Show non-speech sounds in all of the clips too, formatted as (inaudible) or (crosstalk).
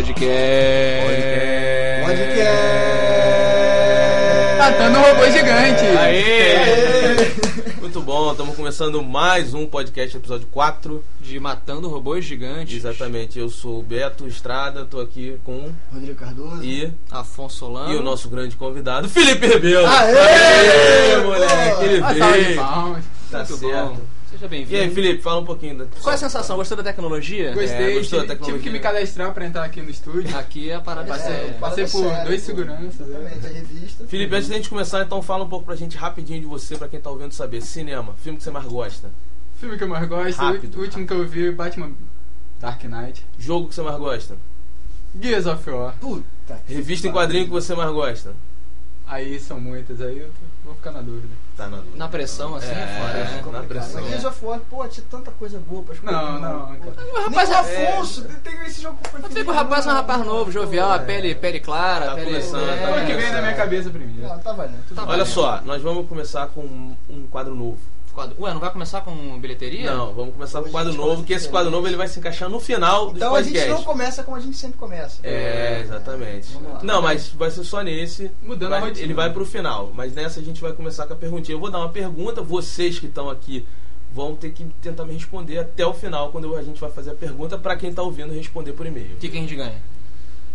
Podcast. Podcast. Matando um robô gigante. Aê! Muito bom, estamos começando mais um podcast, episódio 4. De Matando Robôs Gigantes. Exatamente, eu sou o Beto Estrada, tô aqui com Rodrigo Cardoso. e, Afonso Solano. e o nosso grande convidado, Felipe Rebelo. Aê! Aê, moleque, ele veio. Tá Muito certo. bom. Seja E bem-vindo. aí, Felipe, fala um pouquinho da Qual é a sensação? Gostou da tecnologia? Gostei, É, gostou da tive, tecnologia? tive que me cadastrar pra entrar aqui no estúdio. Aqui é a parada Passei, séria. passei por sério, dois seguranças. né? Exatamente, a revista. Felipe, antes da gente começar, então fala um pouco pra gente rapidinho de você, pra quem tá ouvindo saber. Cinema, filme que você mais gosta. Filme que eu mais gosto, Rápido. o último que eu vi, Batman Dark Knight. Jogo que você mais gosta. Gears of War. Puta. que Revista em quadrinho que você mais gosta. Aí são muitas, aí eu vou ficar na dúvida. Tá na. Na pressão, assim, é, É, foda, né? na pressão. Mas Gears of War, pô, tinha tanta coisa boa pra escolher. Não, não. Nem rapaz o é- Afonso, tem esse jogo Eu o rapaz é um rapaz novo, jovial, a pele, pele clara, Tá pele. começando, é, tá Foi o que na minha cabeça primeiro. Não, tá valendo. Tá bem. Olha valendo. só, nós vamos começar com um, um quadro novo. Quadro- Ué, não vai começar com bilheteria? Não, vamos começar com um Hoje quadro novo, que esse quadro novo ele vai se encaixar no final do Então a gente podcast. não começa como a gente sempre começa. É, exatamente. Lá. Não, mas vai ser só nesse. Mudando Vai- a rotina. Ele vai pro final. Mas nessa a gente vai começar com a perguntinha. Eu vou dar uma pergunta, vocês que estão aqui vão ter que tentar me responder até o final, quando a gente vai fazer a pergunta, pra quem tá ouvindo responder por e-mail. O que, que a gente ganha?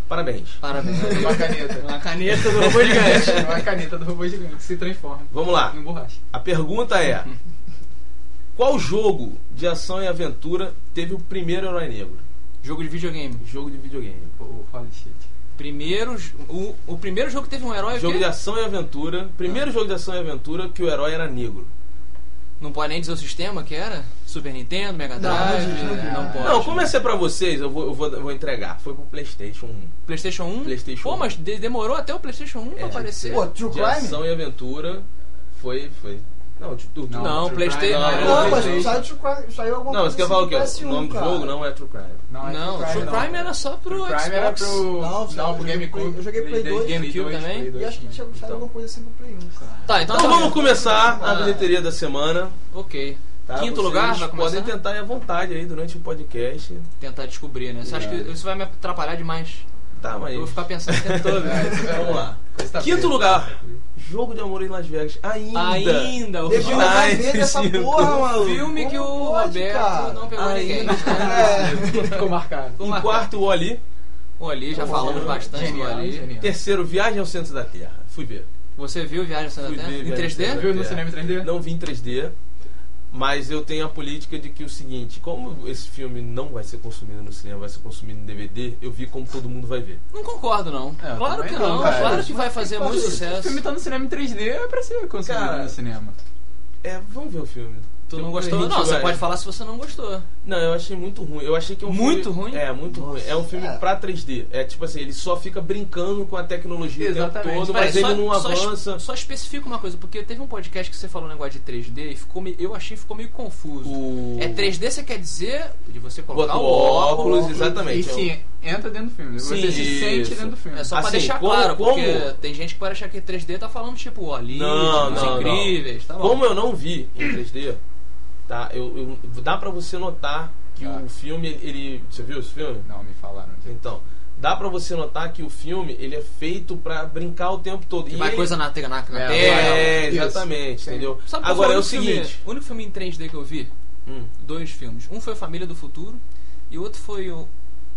Parabéns. Parabéns. (laughs) Uma caneta. Uma caneta do robô gigante. Uma caneta do robô gigante que se transforma. Vamos lá. Em borracha. A pergunta é: (laughs) Qual jogo de ação e aventura teve o primeiro herói negro? Jogo de videogame. Jogo de videogame. Oh, holy shit. Primeiro, o, o primeiro jogo que teve um herói. o Jogo de ação e aventura. Primeiro jogo de ação e aventura que o herói era negro. Não pode nem dizer o sistema que era? Super Nintendo, Mega Drive? não, não, não pode. Não, como é ser pra vocês, eu vou, eu vou, eu vou entregar. Foi pro PlayStation 1. PlayStation 1? PlayStation Pô, 1. mas de- demorou até o PlayStation 1 pra É, aparecer. Pô, True de Crime? ação e aventura foi. foi. Não, de tudo. Não, Não, PlayStation- Crime não, Não, mas PlayStation. saiu True Crime, saiu alguma Não, mas coisa você quer falar o quê? assim O nome do PS1, jogo não é True Crime. Não, é Não, True True não. Crime era só pro True Crime Xbox. era pro. Não, Não, pro eu joguei GameCube. Play- eu joguei Play 2, GameCube também. Play 2 E acho que tinha saiu alguma coisa assim pro Play 1, cara. Tá, então, Então tá vamos começar a bilheteria da semana. Ok. tá? Quinto lugar? Podem tentar ir à vontade aí durante o podcast. Tentar descobrir, né? Você acha que isso vai me atrapalhar demais? Tá, mas. Eu vou ficar pensando o tempo (laughs) todo. É, isso é Vamos lá. Tá Quinto lugar. Jogo de amor em Las Vegas. Ainda. Ainda, o Depois Midnight vai ver essa cinco. porra, maluco. filme que o pode, Roberto cara? não pegou Ainda. ninguém. É. Ficou marcado. Ficou Em quarto, o Ali. O Ali, já Pô, falamos bastante do Genial, Ali. genial. Terceiro, Viagem ao Centro da Terra. Fui ver. Você viu Viagem ao Centro Fui da Terra? ver Em Viagem ao 3D? Centro da Viu no Terra. cinema em 3D? Não vi em 3D. Mas eu tenho a política de que o seguinte, como esse filme não vai ser consumido no cinema, vai ser consumido em DVD, eu vi como todo mundo vai ver. Não concordo, não. É, claro que não, não. Claro que vai fazer muito O sucesso. filme tá no cinema em 3D, é pra ser consumido Cara, no cinema. É, vamos ver o filme. Tu não gostou? Não, você pode falar se você não gostou. Não, eu achei muito ruim. Eu achei que é um Muito filme... ruim? É, muito Nossa, ruim. É um filme é. pra 3D. É tipo assim, ele só fica brincando com a tecnologia o tempo Exatamente. todo, Peraí, mas ele só, não só es- avança. Só, especifica uma coisa, porque teve um podcast que você falou um negócio de 3D e ficou meio- eu achei que ficou meio confuso. O... É 3D, você quer dizer de você colocar Bota o óculos, óculos. exatamente. E sim, entra dentro do filme. Sim, Você se sente dentro do filme. É só pra Assim, deixar como- claro, porque como- tem gente que pode achar que 3D tá falando tipo ó, ali, Não, não, incríveis, tá bom. Como eu não vi em 3D, tá? Eu, eu- dá pra você notar que Ah. o filme, ele. Você viu esse filme? Não, me falaram. Então, dá pra você notar que o filme ele é feito pra brincar o tempo todo. Que E vai ele- coisa na, te- na, na É, tela. É, exatamente, entendeu? Sabe Agora é o único filme- seguinte. o único filme em 3D que eu vi, Hum, dois filmes. Um foi Família do Futuro e o outro foi o,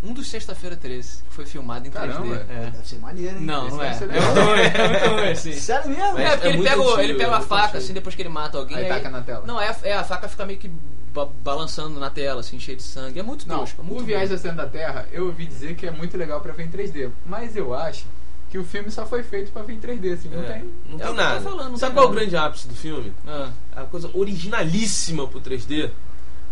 um dos Sexta-feira 13, que foi filmado em 3D. Caramba. É. Deve ser maneiro, hein? Não, Esse não (laughs) é. É muito ruim, é muito ruim, assim. Sério mesmo? Mas É, porque é ele pega, antigo, ele pega é a faca, antigo. assim, depois que ele mata alguém. Aí taca na tela. Não, é, é a faca fica meio que ba- balançando na tela, assim, cheio de sangue. É muito Não, tosco. é muito o Viagem ao Centro da Terra, eu ouvi dizer que é muito legal pra ver em 3D. Mas eu acho que o filme só foi feito pra ver em 3D, assim, não é, tem. não É o tem tô nada. falando, não Sabe tem qual é o grande ápice do filme? Ah. A coisa originalíssima pro 3D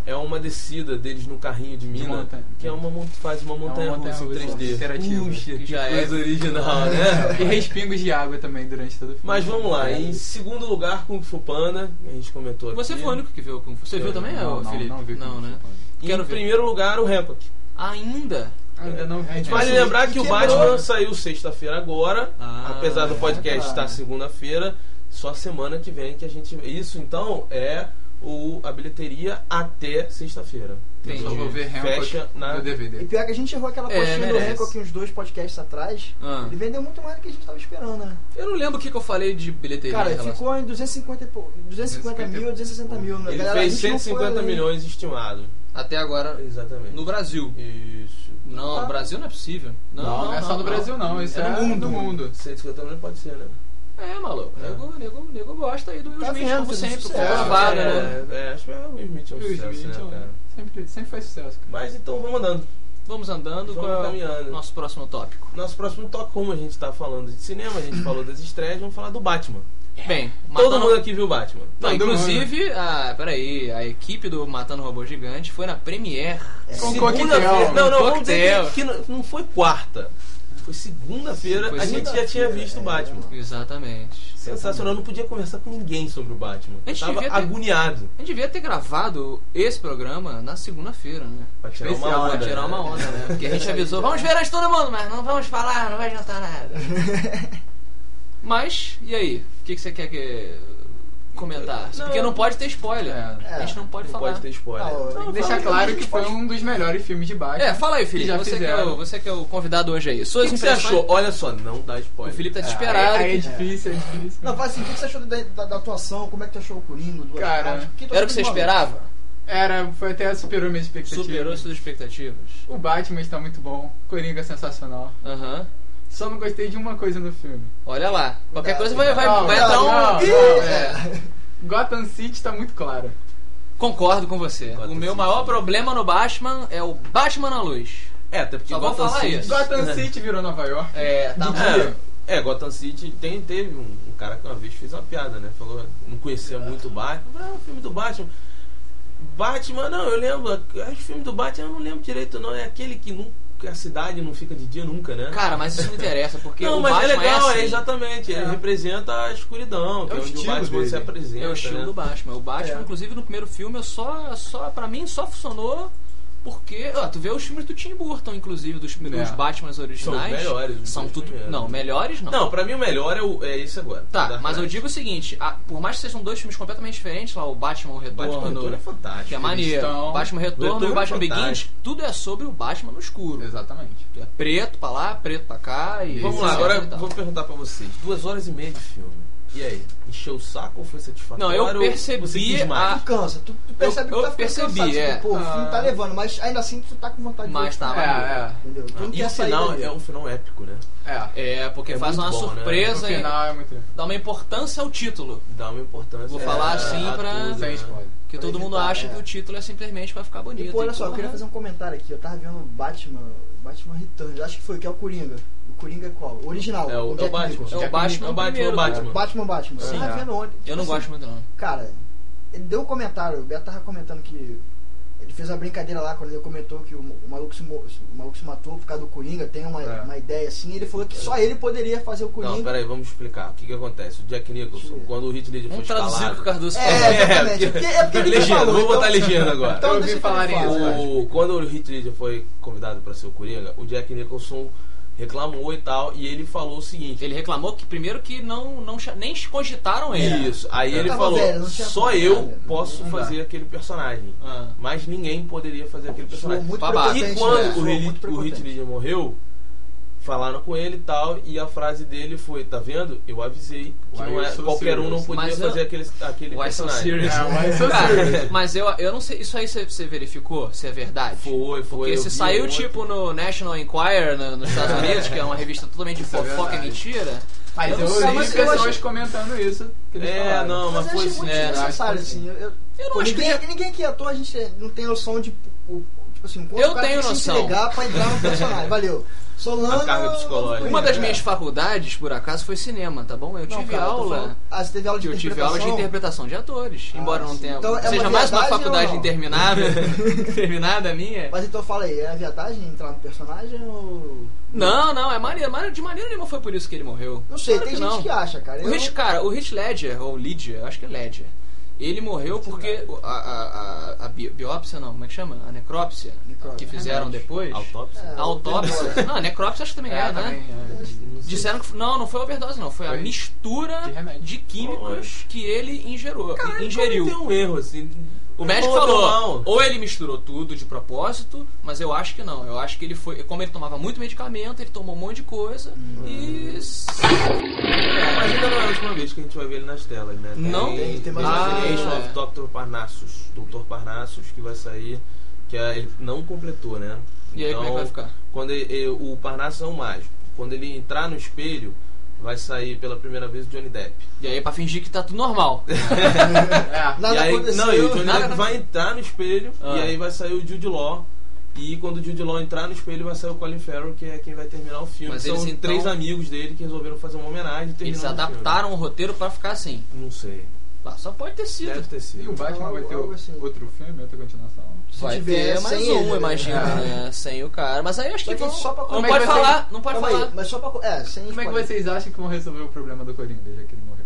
é uma descida deles no carrinho de mina, montanha. que é uma faz uma montanha, montanha russa em russa 3D. interativa. Puxa, Que já é- coisa original, né? E respingos de água também durante todo o filme. Mas vamos lá, É. em segundo lugar, Kung Fu Panda, a gente comentou aqui. Você foi o único que viu o Kung Fu. Você Eu- viu também, não, não, Felipe? não vi Kung Fu né? E Quero em ver. primeiro lugar, o Hancock. Ainda? Ainda não vi. Tipo Vale lembrar que o quebrou. Batman saiu sexta-feira agora, Ah, apesar do podcast estar segunda-feira, só semana que vem que a gente. Isso então é o, a bilheteria até sexta-feira. Entendi. Só vou ver Hancock Fecha na- no E DVD. pior que a gente errou aquela É, postinha do merece. Hancock uns dois podcasts atrás. Ah. Ele vendeu muito mais do que a gente tava esperando, né? Eu não lembro o que, que eu falei de bilheteria. Cara, em relação- ficou em 250, e pou- 250 mil, 260 mil. né? Ele Galera, fez gente não foi 150 além. milhões estimado. Até agora Exatamente. no Brasil. Isso. Não, Ah. no Brasil não é possível. Não, Não, não, é só no Brasil não, isso é, no mundo. do mundo. 150 milhões pode ser, né? É, maluco. É. Nego, nego, nego gosta aí do Will Tá Smith, vendo, como sempre. sucesso. Comprovado, né? é, é, acho que é, o Will Smith é um Will sucesso, Smith, né, cara? sempre, sempre faz sucesso. cara. Mas então vamos andando. Vamos andando Vamos com o caminhando. nosso próximo tópico. Nosso próximo toque, como a gente tá falando de cinema, a gente falou das estreias, vamos falar do Batman. Bem, Todo Matando- mundo aqui viu o Batman. Não, inclusive, a, peraí, a equipe do Matando Robô Gigante foi na Premiere. Com Segunda-feira. coquetel. Não, não, Com vamos dizer coquetel. que, que não, não foi quarta. Foi segunda-feira, a gente já tinha visto o é. Batman. Exatamente. Sensacional, eu não podia conversar com ninguém sobre o Batman. A gente tava ter- agoniado. A gente devia ter gravado esse programa na segunda-feira, né? Pra tirar uma Especial, onda. Pra tirar né? uma onda, né? Porque a gente avisou, vamos ver de todo mundo, mas não vamos falar, não vai adiantar nada. (laughs) Mas, e aí? O que, que você quer que comentar? Não. Porque não pode ter spoiler. É. A gente não pode Não falar. pode ter spoiler. Ah, Então, Deixar claro que foi pode- um dos melhores filmes de Batman. É, fala aí, Felipe. já Você que, é fizeram. o, você que é o convidado hoje aí. O Suas que, que você achou? Olha só, não dá O spoiler. Felipe tá É, desesperado. Aí, aí é aqui. difícil, é difícil. Não, fala assim, o que você achou da, da, da atuação? Como é que tu achou o Coringa? Do Cara, tu Era o que você esperava? Era, foi até superou minhas expectativas. Superou suas expectativas. O Batman está muito bom, Coringa é sensacional. Aham. Só não gostei de uma coisa no filme. Olha lá. Qualquer Não, coisa vai, vai, não, vai não, um. não, não, É. Gotham City está muito claro. Concordo com você. Gotham o meu City. maior problema no Batman é o Batman na luz. É, até porque Só vou Gotham falar City... isso. Gotham (laughs) City virou Nova York. É, tá É, é, Gotham City tem, teve um, um cara que uma vez fez uma piada, né? Falou, não conhecia muito o Batman. Falei, Ah, o filme do Batman. Batman, não, eu lembro. Os filmes do Batman eu não lembro direito, não. É aquele que nunca a cidade não fica de dia nunca, né? Cara, mas isso não interessa, porque não, o mas Batman é legal, é, assim. é exatamente. Ele É. representa a escuridão, que É é, o onde o estilo Batman dele. se apresenta. É o estilo né? do Batman. O Batman, É. inclusive, no primeiro filme, eu só, só pra mim, só funcionou porque... Ó, tu vê os filmes do Tim Burton, inclusive, dos, dos É. Batmans originais. São melhores, São tudo... primeiros. Não, melhores não. Não, pra mim o melhor é, o, é esse agora. Tá, Dark mas eu Knight. digo o seguinte, a- por mais que sejam dois filmes completamente diferentes, lá o Batman o Retorno, Batman Retorno é fantástico. que é maneiro, estão- Batman Retorno e Retorno o é Batman Begins, tudo é sobre o Batman no escuro. Exatamente. É preto pra lá, preto pra cá e... Vamos lá, agora e tal. vou perguntar pra vocês. Duas horas e meia de filme. E aí? Encheu o saco ou foi satisfatório? Não, eu percebi você quis mais? a- Tu cansa, tu, tu percebe Eu- que tá eu ficando percebi, cansado, é. tipo, Pô, o filme tá Ah. levando, mas ainda assim tu tá com vontade Mas de tá, É, é. Entendeu? Tu não E quer o sair final é um final épico, né? É. É, porque É faz uma bom, né? Surpresa e final é muito. dá uma importância ao título. Dá uma importância. Vou falar assim pra- tudo, né? Que Pra todo mundo acha é. que o título é simplesmente pra ficar bonito. E pô, olha E, só, eu queria fazer um comentário aqui. Eu tava vendo Batman, Batman Returns, acho que foi, que é o Coringa. O Coringa é qual? O original. É o, é o Batman. É o Batman Nicholson. É o Batman, primeiro, o Batman. Batman, Batman. Sim. É. vendo ontem. Eu não assim, gosto muito não. Cara, ele deu um comentário, o Beto tava comentando que. Ele fez uma brincadeira lá quando ele comentou que o, o maluco, se, mo- o maluco se matou por causa do Coringa, tem uma, É. uma ideia assim. Ele falou que só ele poderia fazer o Coringa. Não, peraí, vamos explicar. O que que acontece? O Jack Nicholson, Sim. quando o Heath Ledger foi Vamos escalado... Cardoso É, falou. exatamente. É porque, é porque ele (laughs) legenda, falou, vou então- botar legenda agora. Então Eu ouvi fale, isso, quando o Heath Ledger foi convidado para ser o Coringa, o Jack Nicholson reclamou e tal, e ele falou o seguinte... Ele reclamou que primeiro que não, não nem cogitaram ele. Isso, aí Ele ele falou, velho, só eu né? posso fazer aquele personagem. Ah. Mas ninguém poderia fazer aquele personagem. muito Babaca. E prepotente, quando né? o, muito o. Ledger morreu, falaram com ele e tal, e a frase dele foi, tá vendo? Eu avisei que não é- so qualquer um não serious? podia Mas eu- fazer aquele, aquele Why so personagem. serious? É, why so Cara, serious? mas eu, eu não sei, isso aí você, verificou se é verdade? Foi, foi. Porque eu se saiu ontem. tipo no National Enquirer no- nos Estados (laughs) Unidos, que é uma revista totalmente de é fofoca e verdade. mentira. Mas Eu eu, sei, mas eu pessoas achei- comentando isso. Que É, falaram. não, mas Mas eu foi assim. é, que assim. Eu, Eu não acho que ninguém, tem- ninguém que atua, a gente não tem noção de. o- Tipo assim, quanto Eu o cara tenho tem que se noção. entregar pra entrar no personagem. Valeu. Solano. A carga psicológica. Uma das minhas faculdades, por acaso, foi cinema, tá bom? Eu Não, tive cara, eu aula. Ah, você teve aula de que eu tive aula de interpretação? de atores. Ah, embora não sim. tenha. Então é seja uma mais uma faculdade não? interminável. (laughs) terminada a minha. Mas então fala aí, é a viadagem entrar no personagem ou. Não, não, é maneiro. De maneira nenhuma foi por isso que ele morreu. Não sei, Claro tem que gente não. que acha, cara. O Eu- Rich, cara, o Rich Ledger, ou Ledger, acho que é Ledger. Ele morreu porque a, a, a, a bi- biópsia, não, como é que chama? A necrópsia Necrópsia. que fizeram depois. Autópsia? É, A autópsia. Não, a necrópsia acho que também é, É, né? também, é. Disseram que. Não, não foi overdose, não. Foi a Foi mistura de de químicos que ele ingerou, Cara, ingeriu. Tem um erro, assim. O médico falou, mal. ou ele misturou tudo de propósito, mas eu acho que não. Eu acho que ele foi, como ele tomava muito medicamento, ele tomou um monte de coisa e Mas ainda não é a última vez que a gente vai ver ele nas telas, né? Não? Tem, Tem tem mais uma. of Dr. Parnassus. Dr. Parnassus que vai sair, que é- ele não completou, né? E aí, como é que vai ficar? Quando ele- ele- o Parnassus é um mágico. Quando ele entrar no espelho, vai sair pela primeira vez o Johnny Depp. E aí pra fingir que tá tudo normal. (laughs) É. Nada e aí, aconteceu. não, e o Johnny nada Depp vai entrar no espelho Ah. e aí vai sair o Jude Law. E quando o Jude Law entrar no espelho, vai sair o Colin Farrell, que é quem vai terminar o filme. Mas São eles, então- três amigos dele que resolveram fazer uma homenagem. e Eles terminaram o filme. adaptaram o roteiro pra ficar assim. Não sei. Ah, só pode ter sido. Deve ter sido. E o Batman vai ter assim. outro filme, outra continuação. Se Vai tiver ter mais sem um, ele, né? imagina, É. né? Sem o cara. Mas aí acho que vão... só pra não é pode falar, ser? não pode Calma falar. aí, mas só pra. É, sem Como é que vocês acham que vão resolver o problema do Coringa, já que ele morreu?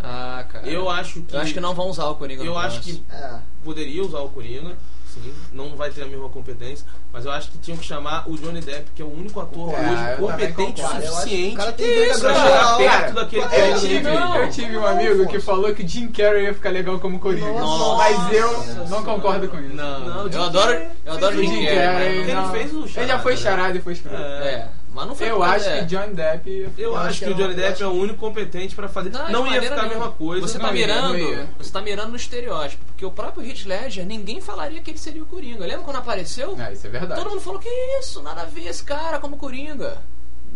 Ah, cara. Eu acho que. Eu acho que não vão usar o Coringa no Eu acho que. É. poderia usar o Coringa, sim. Não vai ter a mesma competência. Mas eu acho que tinham que chamar o Johnny Depp, que é o único ator É, hoje competente o suficiente cara tem que verga isso, pra chegar perto cara. daquele Eu cara. Eu tive, eu tive um amigo que falou que Jim Carrey ia ficar legal como Coringa. Nossa. Mas eu não concordo com isso. Não, Não, eu adoro, eu adoro Jim Jim Carrey. Carrey, Ele não. fez o Ele já foi né? charada e foi escroto. É. É, mas não foi Eu acho que Johnny Depp. Eu, Eu acho acho que que o Johnny eu Depp acho- é o único competente pra fazer. Não, Não, de ia ficar a mesma nenhuma. coisa. Você tá Não mirando, não você tá mirando no estereótipo, porque o próprio Heath Ledger, ninguém falaria que ele seria o Coringa. Lembra quando apareceu? É, isso é verdade. Todo mundo falou que isso, nada a ver esse cara como Coringa.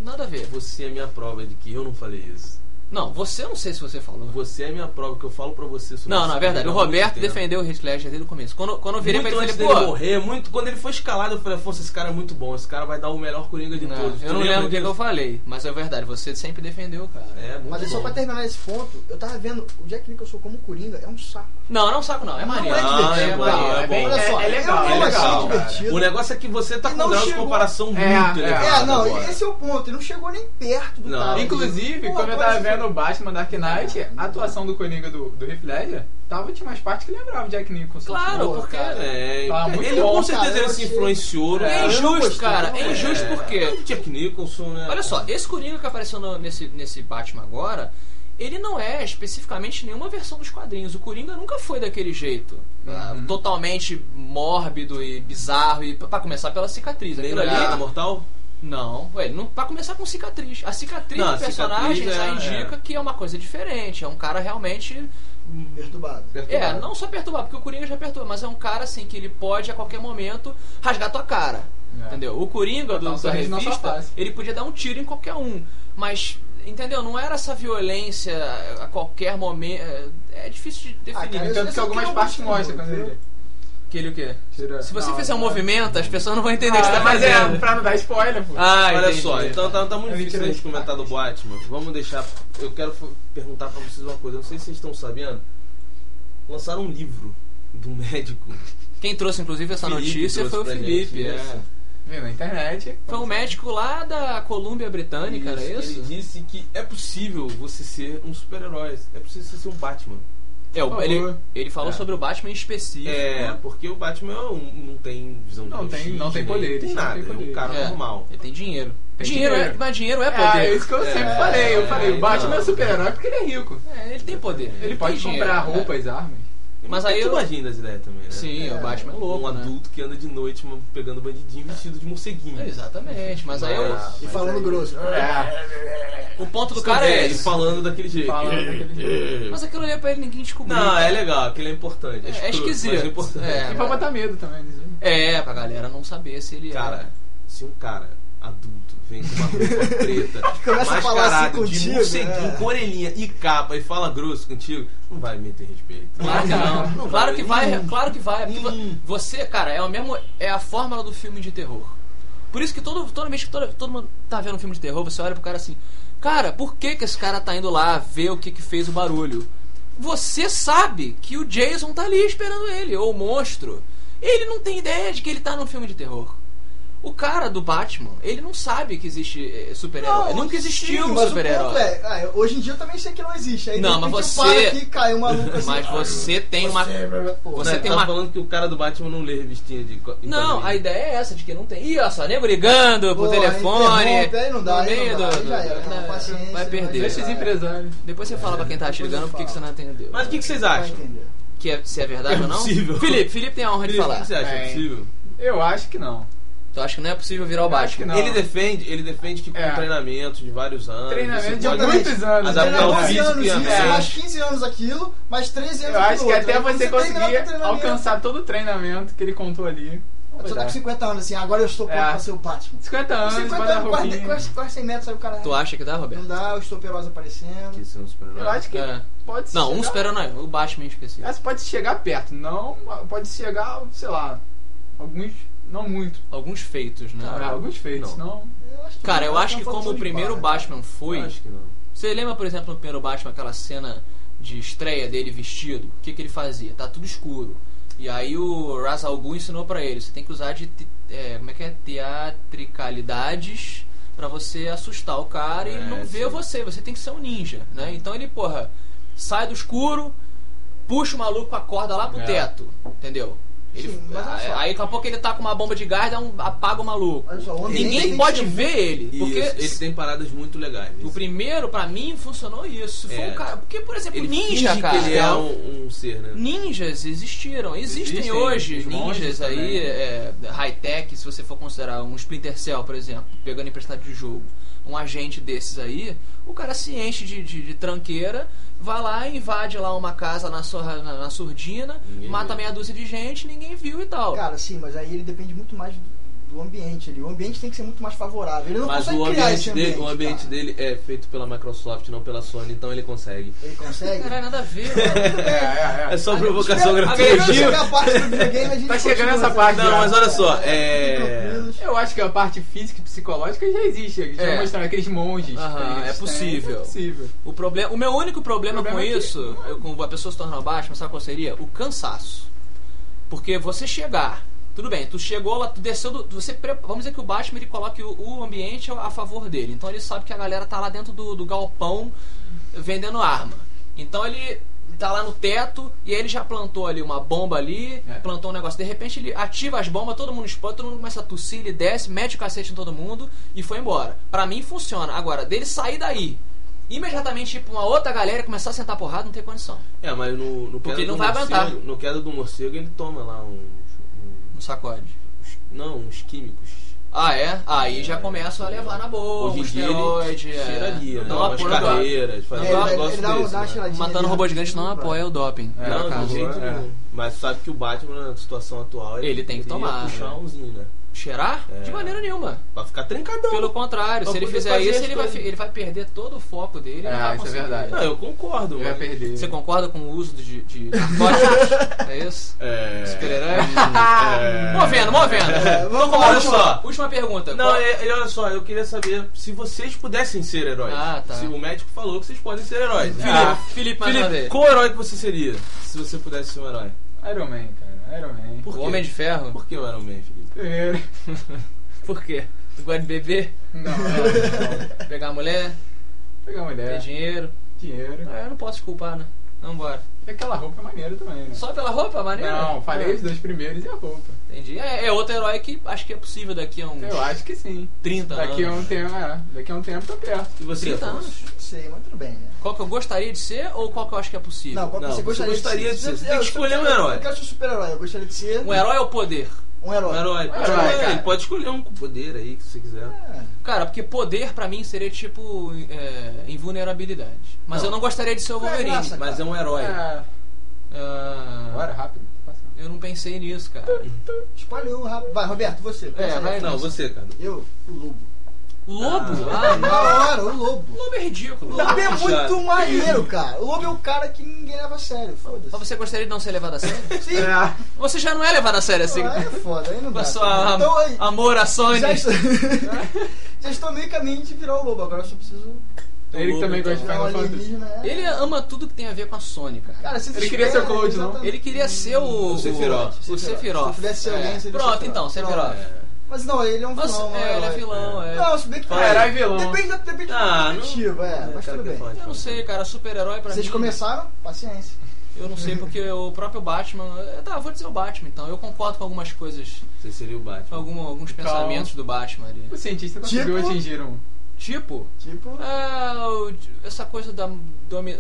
Nada a ver. Você é minha prova de que eu não falei isso. Não, você eu não sei se você falou. Você é minha prova que eu falo pra você sobre Não, isso não, é verdade. O Roberto defendeu o Heath Ledger desde o começo. Quando, quando eu virei muito pra ele, antes falei, dele pô, morrer, muito quando ele foi escalado, eu falei, Afonso, esse cara é muito bom, esse cara vai dar o melhor Coringa de Não, todos. eu não lembro o que, eu falei, mas é verdade, você sempre defendeu o cara. É, muito Mas é só bom. pra terminar esse ponto, eu tava vendo, o Jack Nicholson como Coringa é um saco. Não, não é um saco não, é maneiro. é divertido, é bom, cara. é bom. bem- Olha só, é legal, é não legal. O negócio é que você tá com não um grau de comparação É, muito é. elevado. É, não, esse é o ponto, ele não chegou nem perto do Não. cara. Inclusive, quando eu tava vendo o Batman Dark Knight, a atuação do Coringa do, do Heath Ledger, tava, tinha umas partes que lembrava o Jack Nicholson. Claro, Pô, porque- cara. É, Tá muito ele bom, com certeza cara, ele se influenciou. É né? eu não injusto, gostei, cara, não. é injusto É. porque... Jack Nicholson, né? Olha só, esse Coringa que apareceu no- nesse, nesse Batman agora, ele não é especificamente nenhuma versão dos quadrinhos. O Coringa nunca foi daquele jeito. ah, Uhum. Totalmente mórbido e bizarro. E pra começar pela cicatriz. Na ali. Mortal? Não, ué, não, pra começar com cicatriz. A cicatriz Não, do a personagem cicatriz já é- indica é. que é uma coisa diferente. É um cara realmente. Perturbado. É, Perturbado. não só perturbar, porque o Coringa já perturba, mas é um cara assim que ele pode a qualquer momento rasgar tua cara. É. Entendeu? O Coringa do, um da sorriso na sua revista, ele podia dar um tiro em qualquer um. Mas, entendeu? Não era essa violência a qualquer momento. É difícil de definir. cara, Tanto esse que algumas é partes mostram quando entendeu? ele. Que ele o quê? Tira... Se você Não, fizer um não. movimento, as pessoas não vão entender o que você Ah, tá mas fazendo. é pra não dar spoiler, pô. Ah, Olha entendi. só, então tá, tá muito Eu difícil a gente comentar do Batman. Vamos deixar. Eu quero perguntar pra vocês uma coisa. Não sei se vocês estão sabendo. Lançaram um livro do (laughs) médico. Quem trouxe, inclusive, essa Felipe notícia foi o Felipe. gente, é. isso. Viu na internet. Foi um médico lá da Colômbia Britânica, era Ele isso? disse que é possível você ser um super-herói. É possível você ser um Batman. É, o- ele, ele falou É. sobre o Batman em específico. É, porque o Batman é não tem visão de Não tem- raio-x, não tem nem- poderes, Tem não nada, tem é um cara É, normal. Ele tem dinheiro. Tem dinheiro, dinheiro. É, mas dinheiro é É, poder. é isso que eu sempre É, falei. Eu falei, é, o Batman então. é super-herói porque ele é rico. É, ele tem poder. Ele pode tem comprar dinheiro, roupas, armas. Mas aí eu- a agenda das ideias também, né? É. Sim, É, o Batman é louco, um né? adulto que anda de noite pegando bandidinho vestido de morceguinho. É, Exatamente, mas aí eu- Ah, E mas falando aí- grosso. É. o ponto do Isso cara é esse. falando daquele jeito. Falando daquele (laughs) jeito. Mas aquilo ali é pra ele ninguém descobrir. Não, é legal, aquele é importante. É, é escroto, esquisito. mas é importante. É. E pra botar medo também aí. É, pra galera não saber se ele Cara, é. se um cara adulto vem com uma roupa (laughs) preta, Começa a falar assim mascarado de contigo, morceguinho, é. com orelhinha e capa e fala grosso contigo, não vai me ter respeito. Claro que não. Não claro que vai, claro que vai. Porque vo- Nenhum. você, cara, é o mesmo. É a fórmula do filme de terror. Por isso que todo, toda vez que todo, todo mundo tá vendo um filme de terror, você olha pro cara assim, cara, por que, que esse cara tá indo lá ver o que, que fez o barulho? Você sabe que o Jason tá ali esperando ele, ou o monstro. Ele não tem ideia de que ele tá num filme de terror. O cara do Batman, ele não sabe que existe eh, super-herói. Nunca existiu sim, um mas o super-herói. é, ah, hoje em dia eu também sei que não existe. Aí Não, de mas você- para aqui, cai um maluco assim. Mas ah, você tem uma. Pô, Você Né, tem tá uma- falando que o cara do Batman não lê revistinha de Não, a ideia é essa, de que não tem. Ih, olha só, nego ligando pro Pô, telefone. interrompe, aí não dá, no aí meio não dá, do- aí já era, do- aquela né, paciência, Vai perder. Deixa os empresários. Depois você fala pra quem tá te Depois ligando eu por que você não atendeu. Mas o que, vocês acham? que é, se é verdade É ou não? possível. Felipe, Felipe tem a honra de Felipe, o falar. que você acha? É É. possível? Eu acho que não. Tu acha que não é possível virar o Eu acho Batman? Não. Ele defende, ele defende que com É. treinamento de vários anos. Treinamento você de muitos anos. Adaptar o? 11 físico anos e a mente. mais 15 anos aquilo, mais 13 anos Eu acho que até você terminar conseguir alcançar todo o treinamento que ele contou ali. Pessoa tá com dar. 50 anos assim, agora eu estou pronto É. pra ser o Batman. 50 anos, 50 vai dar anos, quase, quase, quase 100 metros, aí o cara... Tu acha que dá, Roberto? Não dá, o estoperosa aparecendo. Que são super-heróis. Eu acho que É. pode Não, um chegar- super-herói, o Batman em específico. Essa pode chegar perto, não. Pode chegar, sei lá, alguns. Não muito. Alguns feitos, né? É, alguns feitos, não. não. Eu acho que Cara, eu acho que foi como o primeiro barra, Batman foi. acho que não. Você lembra, por exemplo, no primeiro Batman, aquela cena de estreia dele vestido? O que, que ele fazia? Tá tudo escuro. E aí o Ra's al Ghul ensinou pra ele, você tem que usar de é, como é que é teatricalidades pra você assustar o cara e É, ele não ver sim. você, você tem que ser um ninja, né? Então ele, porra, sai do escuro, puxa o maluco com a corda lá pro É. teto, entendeu? Ele, Sim, mas olha só. aí daqui a pouco ele tá com uma bomba de gás, dá um, apaga o maluco. Olha só, Ninguém pode ver ele, porque Isso, ele tem paradas muito legais. o primeiro, pra mim, funcionou isso. Foi É. um cara. Porque, por exemplo, ele ninja, finge cara. que ele é um, um ser, né? Ninjas existiram. Existem, Existem, hoje os monges ninjas aí, também. é, high-tech, se você for considerar um Splinter Cell, por exemplo, pegando emprestado de jogo. Um agente desses aí, o cara se enche de, de- de tranqueira, vai lá, invade lá uma casa na, sur- na, na surdina, Ninguém mata viu. meia dúzia de gente, ninguém viu e tal. Cara, sim, mas aí ele depende muito mais do, ambiente ali. O ambiente tem que ser muito mais favorável. Ele não Mas consegue o criar ambiente, esse dele, ambiente. o ambiente cara. dele é feito pela Microsoft, não pela Sony, então ele consegue. Ele consegue? Caralho, nada a ver. (laughs) É, é, É é. só Ah, provocação gratuita. Quando chegar a parte do videogame, a gente Tá chegando essa parte Não, já. mas olha só, é. Eu acho que a parte física e psicológica já existe. Já É. mostraram aqueles monges. Aham, é possível. É possível. O, problema, o meu único problema, O problema com é que- isso, eu- com a pessoa se tornar o Batman, sabe qual seria? O cansaço. Porque você chegar, tudo bem, tu chegou lá, tu desceu do. Você, vamos dizer que o Batman ele coloque o, o ambiente a favor dele. Então ele sabe que a galera tá lá dentro do, do galpão vendendo arma. Então ele tá lá no teto e aí ele já plantou ali uma bomba ali, É. plantou um negócio. De repente ele ativa as bombas, todo mundo explode, todo mundo começa a tossir, ele desce, mete o cacete em todo mundo e foi embora. Pra mim funciona. Agora, dele sair daí, imediatamente ir pra uma outra galera e começar a sentar porrada, não tem condição. É, mas no, no Porque queda ele não do vai morcego, aguentar. No queda do morcego ele toma lá um- Não sacode. não, uns químicos. Ah, é? Aí já começam a levar na boa, Hoje em dia esteroide, ele é. né? Não Umas apoia o doping. carreiras, faz um ele- negócio ele dá desse, dá né? Matando ali robô rapidinho, gigante não apoia o doping. É, Não, jeito É. nenhum. Mas sabe que o Batman, na situação atual, Ele tem que tomar, puxar né? umzinho, né? Cheirar? É. De maneira nenhuma. Pra ficar trincadão. Pelo contrário, se ele fizer isso, ele vai, ele vai perder todo o foco dele. É, não vai isso é conseguir. verdade. Não, eu concordo, Ele vai perder. Você concorda com o uso de, de narcóticos? (laughs) é isso? É. Super-herói? (laughs) É. Movendo, movendo. É, vamos vamos lá, lá, olha só. Última pergunta. Não, Qual- é, é, olha só, eu queria saber se vocês pudessem ser heróis. Ah, tá. Se o médico falou que vocês podem ser heróis. Felipe, Ah, Felipe, Felipe, vez. qual herói que você seria se você pudesse ser um herói? Iron Man, cara. Iron Man. Por O quê? Homem de Ferro? Por que o Iron Man, Felipe? Primeiro. (laughs) Por quê? Tu gosta de beber? Não, não. Pegar a mulher? Pegar Ter mulher. dinheiro? Dinheiro. Ah, eu não posso te culpar, né? Vambora. E aquela roupa é maneira também, né? Só pela roupa, maneiro? Não, falei Ah, os dois primeiros e a roupa. Entendi. É, é outro herói que acho que é possível daqui a uns Eu acho que sim. 30 Daqui a anos. um tempo, é. Daqui a um tempo tá perto. E você, 30 Afonso? anos. Não sei, mas tudo bem, né? Qual que eu gostaria de ser ou qual que eu acho que é possível? Não, qual que Não, você você gostaria, gostaria de ser. Você tem que escolher um herói. Eu quero ser super-herói. Eu gostaria de ser Um herói ou poder? Um Um herói. herói. Pode herói, escolher, cara. ele pode escolher um poder aí, que você quiser. É. Cara, porque poder pra mim seria tipo é, invulnerabilidade. Mas Não. eu não gostaria de ser o é Wolverine. graça? Mas é um herói. É. Bora, rápido. eu não pensei nisso, cara. Escolhe um rápido. Vai, Roberto, você. É, vai, Não, você, cara. Eu, o lobo. Lobo? Ah. Ah, Na não. hora, o lobo. Lobo é ridículo. O lobo é Chato. muito maneiro, cara. O lobo é o cara que ninguém leva a sério. Foda-se. Mas você gostaria de não ser levado a sério? (laughs) Sim. É. Você já não é levado a sério assim. Aí é foda, aí não Com dá. a sua Então, aí, amor a Sony. já, estou... (laughs) (laughs) já estou meio caminho de virar o lobo. Agora eu só preciso Ele que também gosta de Final Fantasy. é. Ele ama tudo que tem a ver com a Sony, cara. Cara, Ele queria ser o Cloud, não? Ele queria ser o. O Sephiroth. O Sephiroth. Se pudesse ser alguém, É. seria o Pronto, então, Sephiroth. Mas não, ele é um Mas, vilão. não é, ele é herói. vilão, é. Não, se bem que Fala, Herói vilão. Depende, da- depende do Ah, não- motivo, é, É, mas tudo bem. Eu não sei, cara, super-herói pra Vocês mim. começaram? Paciência. Eu não sei porque o próprio Batman. Tá, vou dizer o Batman então. Eu concordo com algumas coisas, Você seria o Batman. algum- alguns Calma. pensamentos do Batman ali. O cientista conseguiu Tipo? atingir um. Tipo, Tipo, é, essa coisa da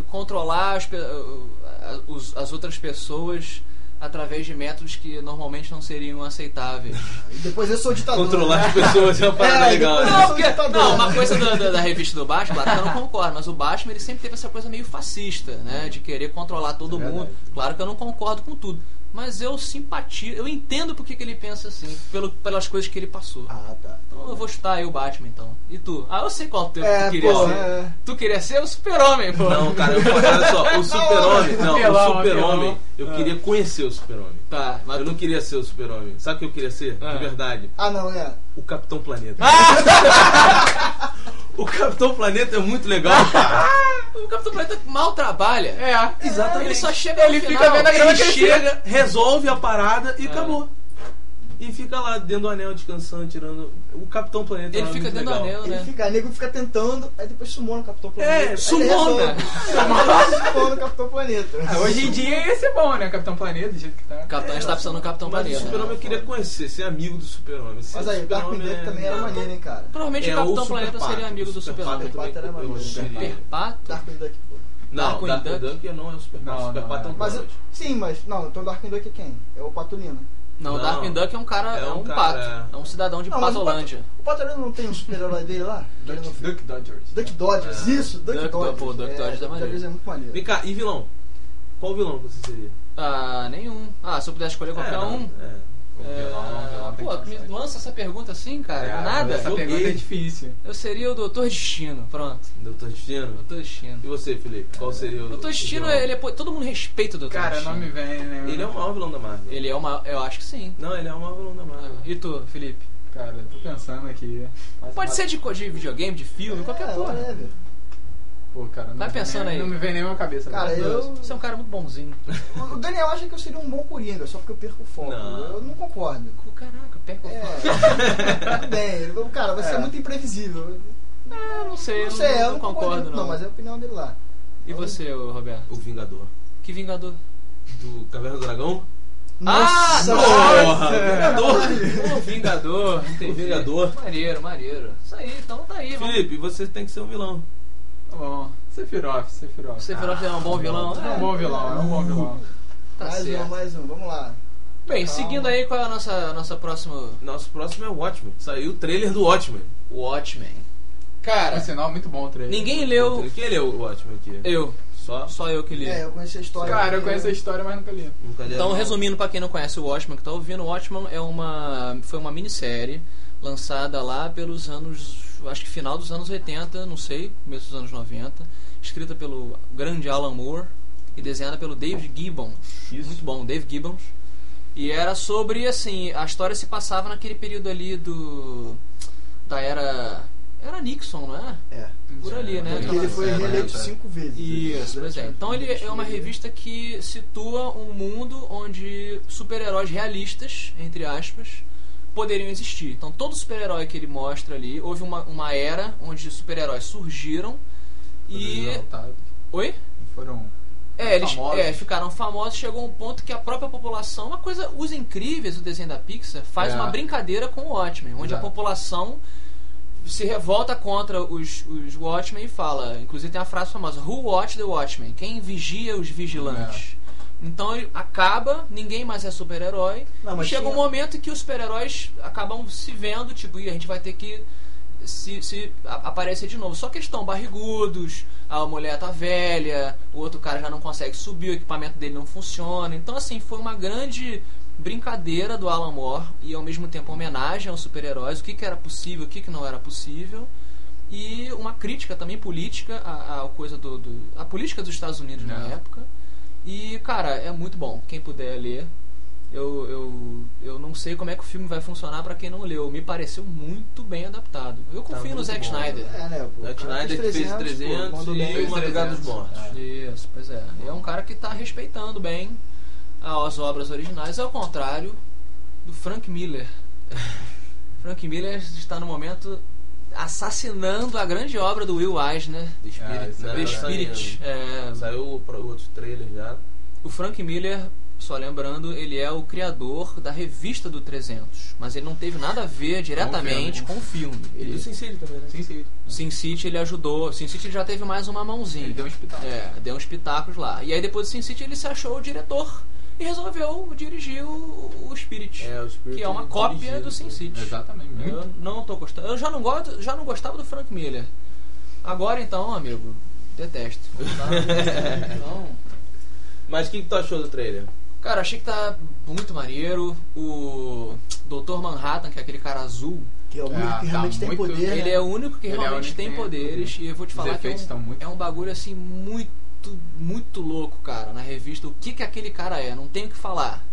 controlar as pe- a- os- as outras pessoas através de métodos que normalmente não seriam aceitáveis. E depois eu sou ditador. Controlar né? as pessoas é uma parada É, legal. né? Não, sou porque, ditador, não, né? uma coisa da, da- da revista do Batman, claro, que eu não concordo, mas o Batman ele sempre teve essa coisa meio fascista, né? De querer controlar todo é mundo. Claro que eu não concordo com tudo. Mas eu simpatizo, eu entendo porque que ele pensa assim, pelo, pelas coisas que ele passou. Ah, tá. Então eu vou chutar aí o Batman então. E tu? Ah, eu sei qual teu É, tu queria pô, ser. é. Tu queria ser o super-homem, pô. Não, cara, eu, olha só, o (laughs) super-homem, não, o super-homem, eu Ah. queria conhecer o super-homem. Tá, mas Eu tu... não queria ser o super-homem. Sabe o que eu queria ser? Ah. De verdade. Ah, não, é. O Capitão Planeta. Ah! (laughs) O Capitão Planeta é muito legal, cara. (laughs) O Capitão Planeta mal trabalha. É, Exatamente. Ele só chega Ele no fica vendo a grama Ele chega, resolve a parada e É. acabou. E fica lá dentro do anel descansando, tirando. O Capitão Planeta Ele é fica dentro do legal. anel, Ele né? fica, nego fica tentando, aí depois sumou no Capitão Planeta. É, Aí ele sumona. (laughs) Sumou no Capitão Planeta. Ah, hoje em dia ia ser bom, né? Capitão Planeta, do jeito que tá. Capitão, a gente tá precisando do Capitão Mas o Planeta. super-homem eu queria conhecer, ser amigo do super-homem. Mas aí, o super-homem Duck é- também era maneiro, hein, cara. Provavelmente É, o Capitão o Planeta seria amigo do O Super Super-Homem. Pato era maneiro. Super Pato? Darkwing Duck, pô. Não, Darkwing Duck? Duck não é o Super Pato. Não, O Super não, Pato é um é. Mas, sim, mas, não, então Darkwing Duck é quem? É o Patolino. Não, o. Darkwing Duck é um cara, É é um um, cara, pato. É um cidadão de Não, o Patolândia. Pato- O Patolino não tem um super-herói dele lá? Duck Dodgers. Duck Dodgers, É. isso, Duck, Duck- Dodgers. pô, Duck é, Dodgers é Duck maneiro. É muito maneiro. Vem cá, e vilão? Qual vilão você seria? Ah, nenhum. Ah, se eu pudesse escolher qualquer É, um. é. O o tem pô, que me lança essa pergunta assim, cara, É, do nada. Essa Joguei. pergunta é difícil. Eu seria o Doutor Destino, pronto. Doutor Destino? Doutor Destino. E você, Felipe? Qual seria o. O Doutor Destino, vilão? ele é, pô, todo mundo respeita o Doutor Cara, Destino. não me vem, né? Ele é o maior vilão da Marvel. Ele é uma, eu acho que sim. Não, ele é o maior vilão da Marvel. E tu, Felipe? Cara, eu tô pensando aqui. Pode ser de, de videogame, de filme, qualquer é, porra. whatever. Pô, cara, não Vai pensando nem- aí. Não me vem nem na cabeça. Cara, eu- Você é um cara muito bonzinho. O Daniel acha que eu seria um bom Coringa, só porque eu perco o foco. Não. Eu não concordo. Caraca, perco o É, foco. (laughs) tudo bem. Cara, vai ser É. muito imprevisível. Ah, não sei, Não sei, eu não, não concordo concordo, não. mas é a opinião dele lá. E você, ô, Roberto? O Vingador. Que Vingador? Do Caverna do Dragão? Ah, Nossa, porra! Vingador! (laughs) O Vingador. O Vingador. Maneiro, maneiro. Isso aí, então tá aí. Vamos... Felipe, você tem que ser um vilão. Tá bom. Sephiroth, Sephiroth. Sephiroth é um bom vilão? É um bom vilão, é um bom vilão. Tá mais certo. um, mais um, vamos lá. Bem, Calma. seguindo aí, qual é a nossa, nossa próxima... Nosso próximo é o Watchmen. Saiu o trailer do Watchmen. Watchmen. Cara, sinal, muito bom o trailer. ninguém leu... Quem leu o Watchmen aqui? Eu. Só? Só eu que li. É, eu conheci a história. Cara, eu conheço a história, mas nunca li. Nunca li, Então, resumindo pra quem não conhece o Watchmen, que tá ouvindo, o Watchmen é uma foi uma minissérie lançada lá pelos anos, acho que final dos anos 80, não sei, começo dos anos 90, escrita pelo grande Alan Moore e desenhada pelo David Gibbons. Isso. Muito bom, Dave Gibbons. E era sobre assim, a história se passava naquele período ali do da era era Nixon, não é? É. Por ali, né? Porque ele foi É, reeleito né? cinco vezes. Isso, pois é. Então ele é uma revista que situa um mundo onde super-heróis realistas, entre aspas, poderiam existir. Então todo super-herói que ele mostra ali, houve uma, uma era onde super-heróis surgiram e. Exaltados. Oi? Foram. É, eles famosos. é, ficaram famosos, chegou um ponto que a própria população, uma coisa, os incríveis, o desenho da Pixar, faz É. uma brincadeira com o Watchmen, onde a Exato. população se revolta contra os, os Watchmen e fala, inclusive tem a frase famosa, Who watch the Watchmen? Quem vigia os vigilantes? Então ele acaba, ninguém mais é super-herói, Não, e chega um tinha- momento em que os super-heróis acabam se vendo, tipo, e a gente vai ter que se, se aparecer de novo. Só que eles estão barrigudos, a mulher tá velha, o outro cara já não consegue subir, o equipamento dele não funciona. Então, assim, foi uma grande brincadeira do Alan Moore e ao mesmo tempo homenagem aos super-heróis, o que, que era possível, o que, que não era possível. E uma crítica também política à, à coisa do, do- a política dos Estados Unidos na É. época. E, cara, é muito bom. Quem puder ler, eu, eu, eu não sei como é que o filme vai funcionar pra quem não leu. Me pareceu muito bem adaptado. Eu confio no muito Zack bom, Snyder. É, né, pô. Zack o cara Snyder que fez 300 pô, mandou e bem. o Madrugada dos 300. Mortos. É. Isso, pois é. É um cara que tá respeitando bem as obras originais, ao contrário do Frank Miller. (laughs) Frank Miller está no momento assassinando a grande obra do Will Eisner, The Spirit, Ah, é né? The. Spirit. É, Saiu para outros trailers já. o Frank Miller só lembrando, ele é o criador da revista do 300, mas ele não teve nada a ver diretamente com o filme. E do Ele, Sin City também, né? Sim, sim. Sin City ele ajudou, Sin City ele já teve mais uma mãozinha. Ele deu um espetáculo. É, deu uns pitacos lá. E aí depois do Sin City ele se achou o diretor e resolveu dirigir o, o Spirit, É, o Spirit que é uma ele cópia do Sin né? City. Exatamente. Muito. Eu não tô gostando. Eu já não gosto, já não gostava do Frank Miller. Agora então, amigo, detesto. Tá? (laughs) Então, Mas o que, que tu achou do trailer? cara, achei que tá muito maneiro. O Dr. Manhattan, que é aquele cara azul, Que é o único Ah, que tá realmente tem muito- poder. ele né? é o único que Ele é realmente único tem tem poderes. poder. E eu vou te Os falar que é um, é um bagulho assim muito, muito louco, cara, na revista. O que que aquele cara é? Não tenho o que falar.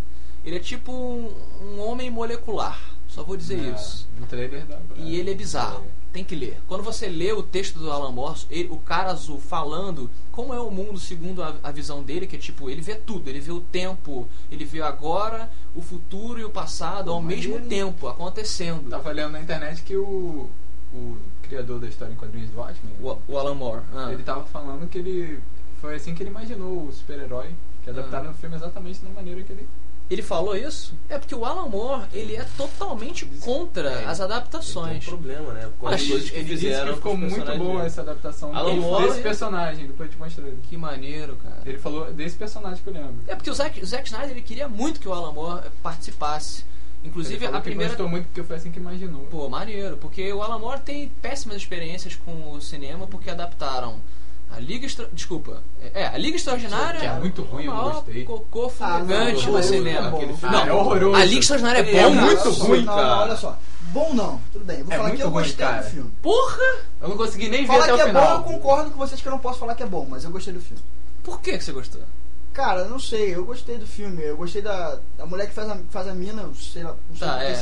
Ele é tipo um, um homem molecular. Só vou dizer É, isso. No trailer da. E ele é bizarro. Tem que ler. Quando você lê o texto do Alan Moore, ele- o cara azul falando como é o mundo segundo a, a visão dele, que é tipo, ele vê tudo, ele vê o tempo, ele vê agora, o futuro e o passado ao mesmo tempo, acontecendo. Tava lendo na internet que o, o criador da história em quadrinhos do Watchmen, O, o Alan Moore. ah. ele tava falando que ele. Foi assim que ele imaginou o super-herói, que adaptaram Ah. no filme exatamente da maneira que ele. Ele falou isso? É porque o Alan Moore, ele é totalmente contra É, as adaptações. tem um problema, né? Com as coisas que ele disse fizeram que ficou com os muito boa dele. essa adaptação Alan desse, Moore desse personagem, depois eu te mostro ele. Que maneiro, cara. Ele falou desse personagem que eu lembro. É porque o Zack, o Zack Snyder ele queria muito que o Alan Moore participasse. Inclusive, ele falou a que primeira. gostou muito porque foi assim que imaginou. Pô, maneiro, porque o Alan Moore tem péssimas experiências com o cinema porque adaptaram a Liga Extra... Desculpa. É, a Liga Extraordinária Que é muito ruim, eu maior gostei. cocô Ah, não, fumegante do é cinema. filme Não, Ah, é horroroso. A Liga Extraordinária é, É bom. muito Não, ruim, não, cara. Não, olha só. Bom não, tudo bem. Eu vou É falar que muito eu gostei cara. do filme. Porra! Eu não consegui nem ver Falar até que o é bom, final. eu concordo com vocês que eu não posso falar que é bom, mas eu gostei do filme. Por que, que você gostou? Cara, eu não sei, eu gostei do filme. Eu gostei da, da mulher que faz a, que faz a mina, eu sei lá, não sei Tá, é, é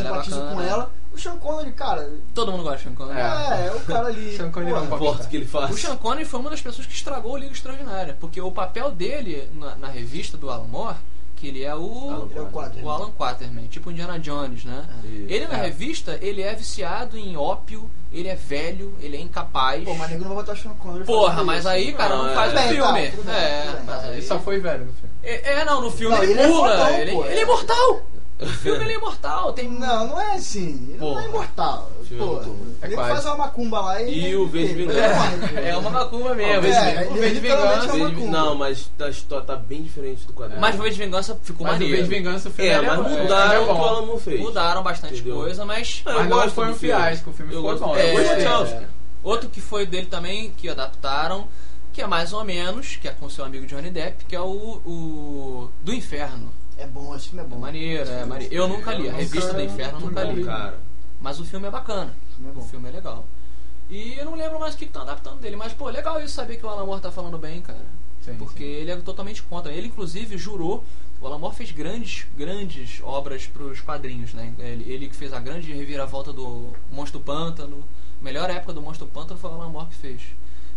com né? ela. O Sean Connery, cara, Todo mundo gosta de Sean Connery. é, é, o cara ali. Sean Connery é Não importa o que ele faz. O Sean Connery foi uma das pessoas que estragou o Liga Extraordinária, porque o papel dele na, na revista do Alan Moore, que ele é o Alan Ele é o Quatermain. o Alan Quaterman, tipo Indiana Jones, né? Isso. Ele na É. revista, ele é viciado em ópio, ele é velho, ele é incapaz. Pô, mas nego não vai botar o Sean Connery. Porra, mas isso. aí, cara, não Não, faz é. o tá, filme. bem, é, bem. mas aí- Ele só foi velho no filme. é, é, não, no filme Não, ele, ele é pula, ele, pô, ele é é. imortal. No filme ele é imortal, tem Não, não é assim. Ele não Porra. é imortal. Pô, é. É ele quase. faz uma macumba lá e. E o V de ele- Vingança. ele morre, É uma macumba mesmo. É, O V de literalmente Vingança, é. Não, mas a história tá bem diferente do quadrinho. Mas o V de Vingança ficou Mas o maneiro. V de Vingança o filme É, mas mudaram é o que o Moore fez. Mudaram bastante Entendeu? coisa, mas Eu Mas não gosto foi um fiasco, o filme Eu ficou bom. É, eu gosto É, de Chelsea. Outro que foi dele também, que adaptaram, que é mais ou menos, que é com seu amigo Johnny Depp, que é o, o Do Inferno. É bom, esse filme é É bom. maneiro, é maneiro. Eu nunca li, a revista do Inferno eu nunca li. Cara, Mas o filme é bacana. Esse filme é O bom. filme é legal. E eu não lembro mais o que estão adaptando dele, mas pô, legal isso saber que o Alan Moore tá falando bem, cara. Sim, Porque sim. ele é totalmente contra. Ele, inclusive, jurou. O Alan Moore fez grandes, grandes obras para os quadrinhos, né? Ele, ele que fez a grande reviravolta do Monstro Pântano. A melhor época do Monstro Pântano foi o Alan Moore que fez.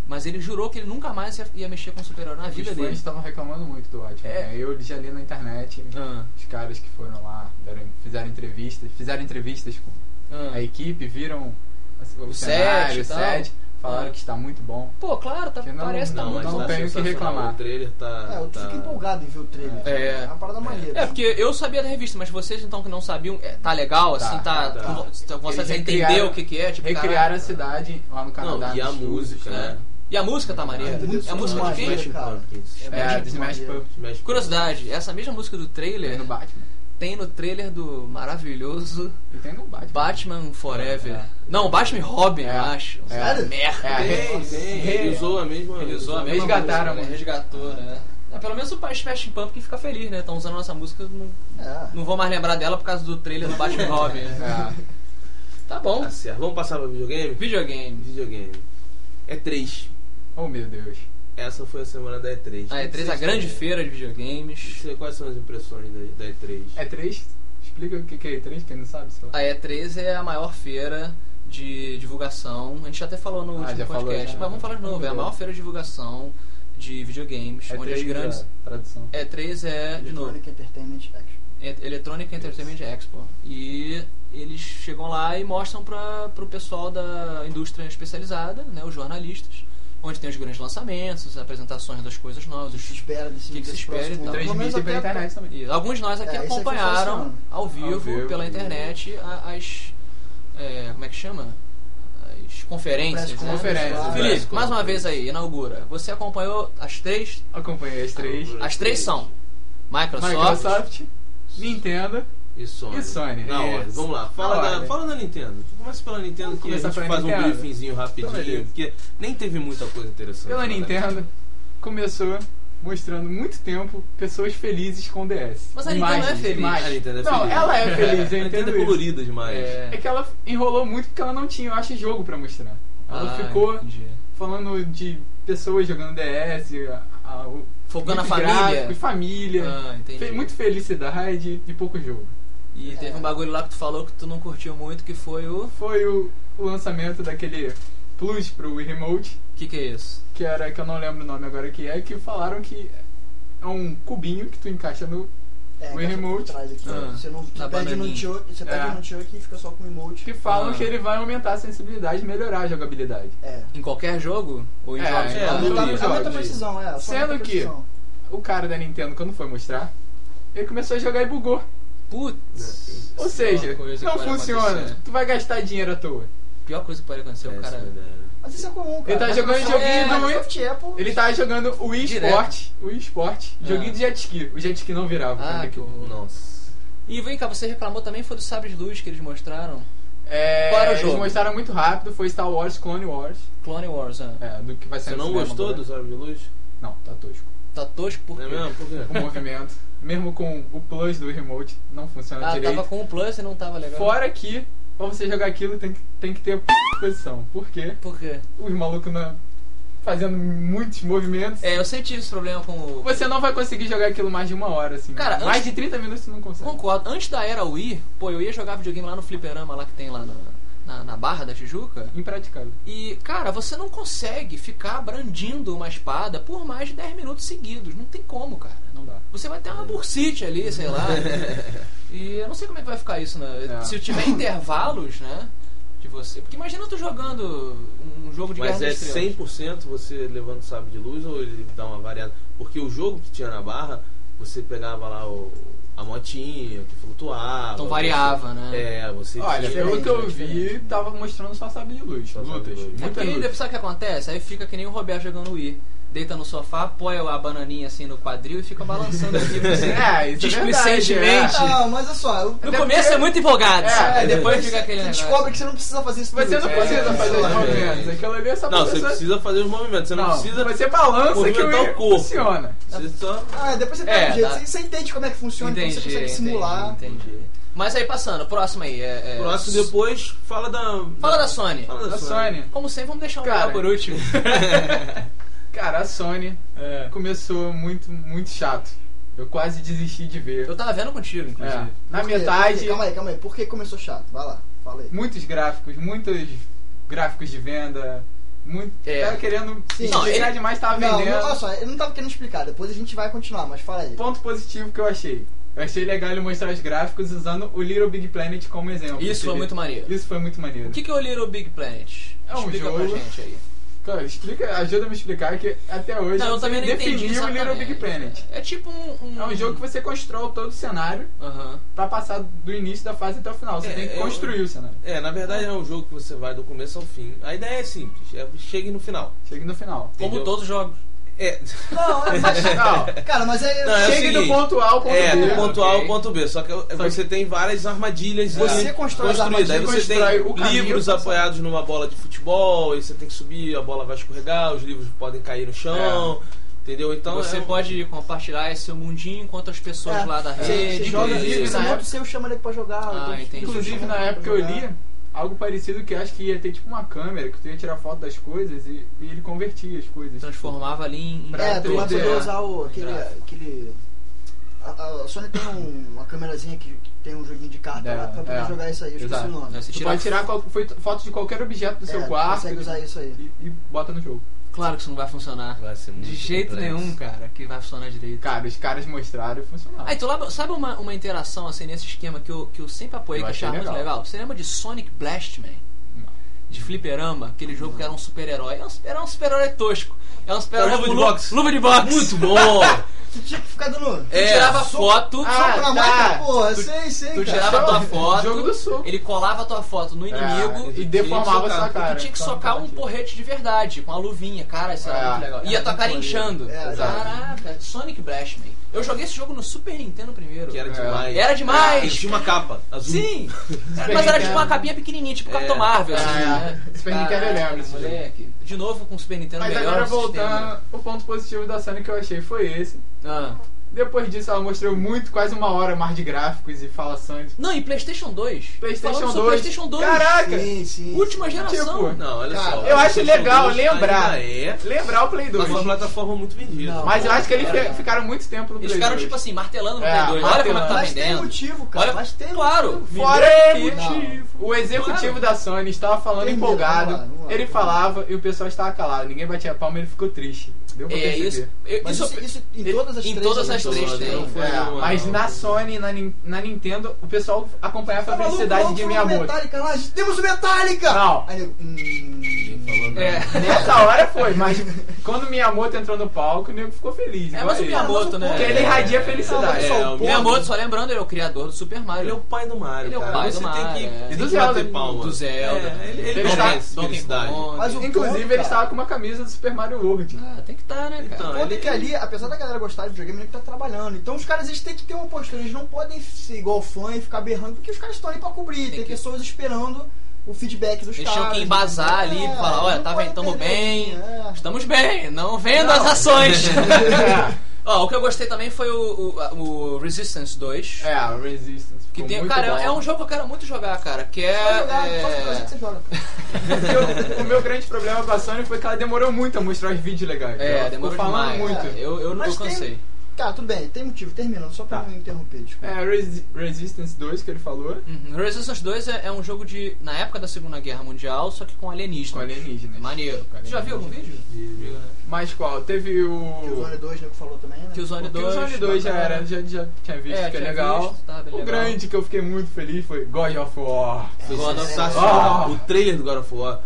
Mas ele jurou que ele nunca mais ia, ia mexer com super-herói na Os vida fãs dele. estavam reclamando muito do Watchmen. É. né? Eu já li na internet Ah, os caras que foram lá, deram- fizeram entrevistas, fizeram entrevistas com ah. a equipe, viram o, O cenário, set o tal. set, falaram Ah. que está muito bom. Pô, claro, tá, não- parece que tá não, muito mas bom. não tá tenho o que reclamar. O trailer tá. É, eu tá... fico empolgado em ver o trailer. É. É uma parada maneira. É, porque eu sabia da revista, mas vocês então que não sabiam, é, tá legal, Tá, assim, tá. tá. com- Você Eles entendeu recriaram- o que, que é? Tipo, Recriaram caralho. a cidade lá no Canadá. Não, e a música, né? E a música tá maneira. É muito É a música de quem? É É, Smash maneiro. Pumpkins. Curiosidade, essa mesma música do trailer no Batman. tem no trailer do maravilhoso E tem no Batman. Batman Forever. É. Não, Batman e Robin, É. eu acho. É. Sério? Merda. É. Ele usou a mesma. Ele usou a mesma Resgataram, música, né? né? Resgatou, né? Ah, Pelo menos o Smashing Pumpkin fica feliz, né? Estão usando a nossa música, não, É. não vou mais lembrar dela por causa do trailer do Batman Robin. É. Tá bom. Tá certo. Vamos passar pra videogame? Videogame. Videogame. É 3. Oh meu Deus. Essa foi a semana da E3. A E3 é a grande feira de videogames. Quais são as impressões da, da E3? É 3? Explica o que é E3, quem não sabe, lá. A E3 é a maior feira de divulgação. A gente até falou no Ah, último falou, podcast, já. mas vamos falar de novo. É a maior feira de divulgação de videogames, É onde as 3 grandes. a tradução. E3 é, de novo, Electronic Entertainment Action. E- Electronic Entertainment Expo. E eles chegam lá e mostram para o pessoal da indústria especializada, né, os jornalistas, onde tem os grandes lançamentos, as apresentações das coisas novas, O que se espera desse O que que se espera e tal. Transmitem pela internet também. E alguns de nós aqui É, aqui foi acompanharam ano. ao vivo, Ao vivo. pela internet as. é, como é que chama? As conferências. Né? conferências, claro. Felipe, mais uma vez aí, inaugura. Você acompanhou as três? Acompanhei as três. Ah, As três são Microsoft, Microsoft, Nintendo. E Sony. E Sony, Na isso. ordem. Vamos lá. Fala da, fala da Nintendo. Começa pela Nintendo Vamos que a gente pela faz um Nintendo. briefingzinho Então, rapidinho. porque nem teve muita coisa interessante. Pela. Nintendo, começou mostrando muito tempo pessoas felizes com DS. Mas a Nintendo não é feliz. imagens. A Nintendo é não, feliz. ela é (laughs) feliz, eu A Nintendo é colorida demais. É. É que ela enrolou muito porque ela não tinha, eu acho, jogo pra mostrar. Ela Ah, ficou entendi. falando de pessoas jogando DS, a, a, o- Focando na família. gráficos, família. Ah, entendi. Fe- muito felicidade e pouco jogo. E teve um bagulho lá que tu falou que tu não curtiu muito, que foi o. Foi o, o lançamento daquele Plus pro Wii Remote, O que, que é isso? que era que eu não lembro o nome agora que é, que falaram que é um cubinho que tu encaixa no. É, O encaixa remote. aqui. Ah, Você não você pede no choke, você pede É. no choke e fica só com o emote. Que falam Ah. que ele vai aumentar a sensibilidade e melhorar a jogabilidade. É. Em qualquer jogo? Ou em É, jogos? é, Aumenta aumenta a precisão, é. só Sendo que- precisão. O cara da Nintendo, quando foi mostrar, ele começou a jogar e bugou. Putz. Ou seja, não funciona. acontecer. Tu vai gastar dinheiro à toa. Pior coisa que pode acontecer, o Péssima cara. Mas isso é comum, cara. Ele tá jogando joguinho é, do Apple. Ele tava jogando o Wii Direto. Sport, o Wii Sport, joguinho Ah. de jet ski. O jet ski não virava. Ah, que horror. Nossa. E vem cá, você reclamou também foi do Sabre de Luz que eles mostraram? É, Qual era o eles jogo? mostraram muito rápido, foi Star Wars Clone Wars. Clone Wars, ah. É, do que vai ser Você não gostou agora. do Sabre de Luz? Não, tá tosco. Tá tosco por Não é quê? mesmo? Por quê? O movimento, (laughs) mesmo com o plus do remote, não funciona Ah, direito. tava com o Plus e não tava legal. Fora que, pra você jogar aquilo, tem que, tem que ter a posição. Por quê? Por quê? Os malucos na- fazendo muitos movimentos. É, eu senti esse problema com o. Você não vai conseguir jogar aquilo mais de uma hora, assim. Cara, mais antes- de 30 minutos você não consegue. Concordo. Antes da era Wii, pô, eu ia jogar videogame lá no fliperama lá que tem lá na, na, na Barra da Tijuca. Impraticável. E, cara, você não consegue ficar brandindo uma espada por mais de 10 minutos seguidos. Não tem como, cara. Não dá. Você vai ter uma bursite ali, sei lá. (laughs) e eu não sei como é que vai ficar isso, né? É. Se tiver intervalos, né? De você. Porque imagina tu jogando um jogo de Mas Guerra é das Estrelas. 100% você levando sabre de luz ou ele dá uma variada? Porque o jogo que tinha na barra, você pegava lá o, a motinha que flutuava. Então você- variava, né? É, você Olha, tinha... pelo que eu vi, tava mostrando só sabre de luz. Só lutas. de luz. É porque luta. depois sabe o que acontece? Aí fica que nem o Roberto jogando Wii. Deita no sofá, apoia a bananinha assim no quadril e fica balançando (laughs) aqui. Assim, É, isso é displicentemente. verdade, Não, mas olha só. eu- No começo porque- é muito empolgado. É, é, depois fica aquele Você descobre que você não precisa fazer isso Você tudo. não É, precisa é, fazer é, os é. movimentos. Aquilo ali é só Não, você precisa fazer os movimentos, você não, Não, precisa você balança que o corpo. funciona. Você só... Ah, depois você É, pega o jeito. dá. Você, você entende como é que funciona, então você consegue simular. Entendi, entendi. Mas aí passando, próximo aí. É, é- Próximo depois, fala da... Fala da Sony. Fala da, Da Sony. Sony. Como sempre, vamos deixar o Cara. por último. (laughs) Cara, a Sony É. começou muito, muito chato. Eu quase desisti de ver. Eu tava vendo contigo, inclusive. É. Na metade? Calma aí, calma aí. Por que começou chato? Vai lá, fala aí. muitos gráficos, muitos gráficos de venda. Muito, É. Tava querendo Sim. explicar Não, ele- demais, tava Não, vendendo. não, olha só, eu não tava querendo explicar, depois a gente vai continuar, mas fala aí. Ponto positivo que eu achei. Eu achei legal ele mostrar os gráficos usando o Little Big Planet como exemplo. Isso foi muito maneiro. Isso foi muito maneiro. O que, que é o Little Big Planet? É um Explica pra jogo. gente aí. Cara, explica, ajuda a me explicar que até hoje Não, eu você também não definiu o Little. Big Planet. É tipo um... um- É um jogo que você constrói todo o cenário Aham. pra passar do início da fase até o final. Você É, tem que é, construir o cenário. É, na verdade é um jogo que você vai do começo ao fim. A ideia é simples, é chegue no final. Chega no final. Como Entendeu? todos os jogos. É, Não, é, mas, Não, (laughs) cara, mas é. Não, é o Chegue do ponto A ao ponto é B. do ponto A ao ponto B. Só que é- você tem várias armadilhas Você constrói as construídas. Aí você tem caminho livros apoiados numa bola de futebol, aí você tem que subir, a bola vai escorregar, os livros podem cair no chão. Entendeu? Então você é um- pode compartilhar esse seu mundinho com outras pessoas É, lá da você- rede. Você joga, na monta época- seu, chama ele pra jogar. Ah, então, entendi. Inclusive, na época eu jogar. Algo parecido que acho que ia ter tipo uma câmera que tu ia tirar foto das coisas e, e ele convertia as coisas. Transformava ali em... Pra É, tu vai 3D, poder usar o, aquele. Aquele a, a Sony tem um- uma câmerazinha que tem um joguinho de carta É, lá pra poder é. jogar isso aí, eu esqueci o nome. Você Tu tira pode tirar qual, foi, foto de qualquer objeto do seu É, tu quarto consegue usar isso aí. e, e bota no jogo. Claro que isso não vai funcionar. Vai ser muito De jeito complexo. nenhum, cara, que vai funcionar direito. Cara, os caras mostraram e funcionava. Ah, então lá- sabe uma, uma interação assim nesse esquema que eu, que eu sempre apoiei, Eu que eu achei achava muito legal. Você lembra de Sonic Blastman? Não. De fliperama, aquele jogo que era um super-herói. É um, era um super-herói tosco. É um super-herói Luva de boxe. Luva de boxe. Muito (laughs) bom! Tu tinha que ficar dando. Tu É, tirava soco- foto, Ah, Soco na tá. porra, Tu- sei, sei, tu cara. tirava tua foto, jogo do soco. ele colava a tua foto no inimigo É, e tu deformava sua cara. Tu tinha que socar um porrete de verdade, com a luvinha. Cara, isso era É, muito legal. E era a tua cara inchando. É, Caraca, Sonic Blastman. Eu joguei esse jogo no Super Nintendo primeiro. Que era É. demais. Era demais. Ele tinha uma capa azul. Sim! Super Mas era tipo Nintendo. uma capinha pequenininha, tipo É. Capitão Marvel, É, assim, é. né? Super Nintendo eu lembro jogo. moleque. De novo com o Super Nintendo Mas melhor agora voltando, o ponto positivo da Sony que eu achei foi esse. Ah. Depois disso ela mostrou muito, quase uma hora mais de gráficos e falações. Não, e PlayStation 2? PlayStation Falando sobre 2. PlayStation 2. Caraca! Sim, sim. Última geração. Tipo, Não, olha Cara, só. eu acho legal 2 lembrar. É Lembrar o Play 2. mas uma plataforma muito vendida. Não. Mas eu acho que eles Cara, fi- ficaram muito tempo no Eles Play ficaram 2. tipo assim, martelando no É, Play 2. Olha como é que tá. Mas tem motivo, cara. Olha, mas tem claro. motivo. Fora que o executivo da Sony estava falando Termina, empolgado, vamos lá, vamos lá. ele falava e o pessoal estava calado. Ninguém batia a palma e ele ficou triste. Deu pra É perceber. isso. eu- Mas isso, isso, isso em todas as em três. todas as foi É, mas na Sony, na, na Nintendo, o pessoal acompanhava a Tá felicidade vamos de Miyamoto. Metallica lá, temos o Metallica! Não. Aí eu, hum, É. (laughs) Nessa hora foi, mas quando o Miyamoto entrou no palco, o nego ficou feliz. É, mas o. Miyamoto, né? Porque ele irradia felicidade. Não, olha só, É, o Miyamoto, só lembrando, ele é o criador do Super Mario. Ele é o pai do Mario. Ele é o cara. pai Você do tem Mario, que, é. tem E do que Zelda, do Zelda. É, ele, ele Ele merece está- felicidade. Mas o Inclusive, ponto, ele estava com uma camisa do Super Mario World. Ah, tem que estar, né, cara? Então, ele- é que ali, apesar da galera gostar de videogame, ele tá trabalhando. Então os caras eles têm que ter uma postura, eles não podem ser igual fã e ficar berrando, porque os caras estão ali pra cobrir. Tem, que- pessoas esperando o feedback dos Eles caras. tinham que embasar ali e falar, É, olha, não tá vendo, bem, é. estamos bem, não vendo Não. as ações. é, (laughs) Ó, o que eu gostei também foi o, o, o Resistance 2. é, o Resistance. Que tem, muito cara, bom. é um jogo que eu quero muito jogar, cara. Que é. Jogar, é- que você joga. (laughs) O, o meu grande problema com a Sony foi que ela demorou muito a mostrar os vídeos legais. É, ela demorou ficou falando demais. muito. É, eu eu, Mas eu tem- cansei. Tá, tudo bem, tem motivo, terminando, só pra Tá. não interromper, desculpa. É, Resi- Resistance 2 que ele falou, Uhum. Resistance 2 é, é um jogo de. na época da Segunda Guerra Mundial, só que com alienígenas. com alienígenas. Maneiro. Você já viu algum vídeo? Viu, né? Mas qual? Teve o. Killzone 2, né, que falou também, né? Killzone O 2. Killzone 2 já era, já, já tinha visto É, que é legal. visto, tá o legal. grande que eu fiquei muito feliz foi God of War. Foi God of. War. O trailer do God of War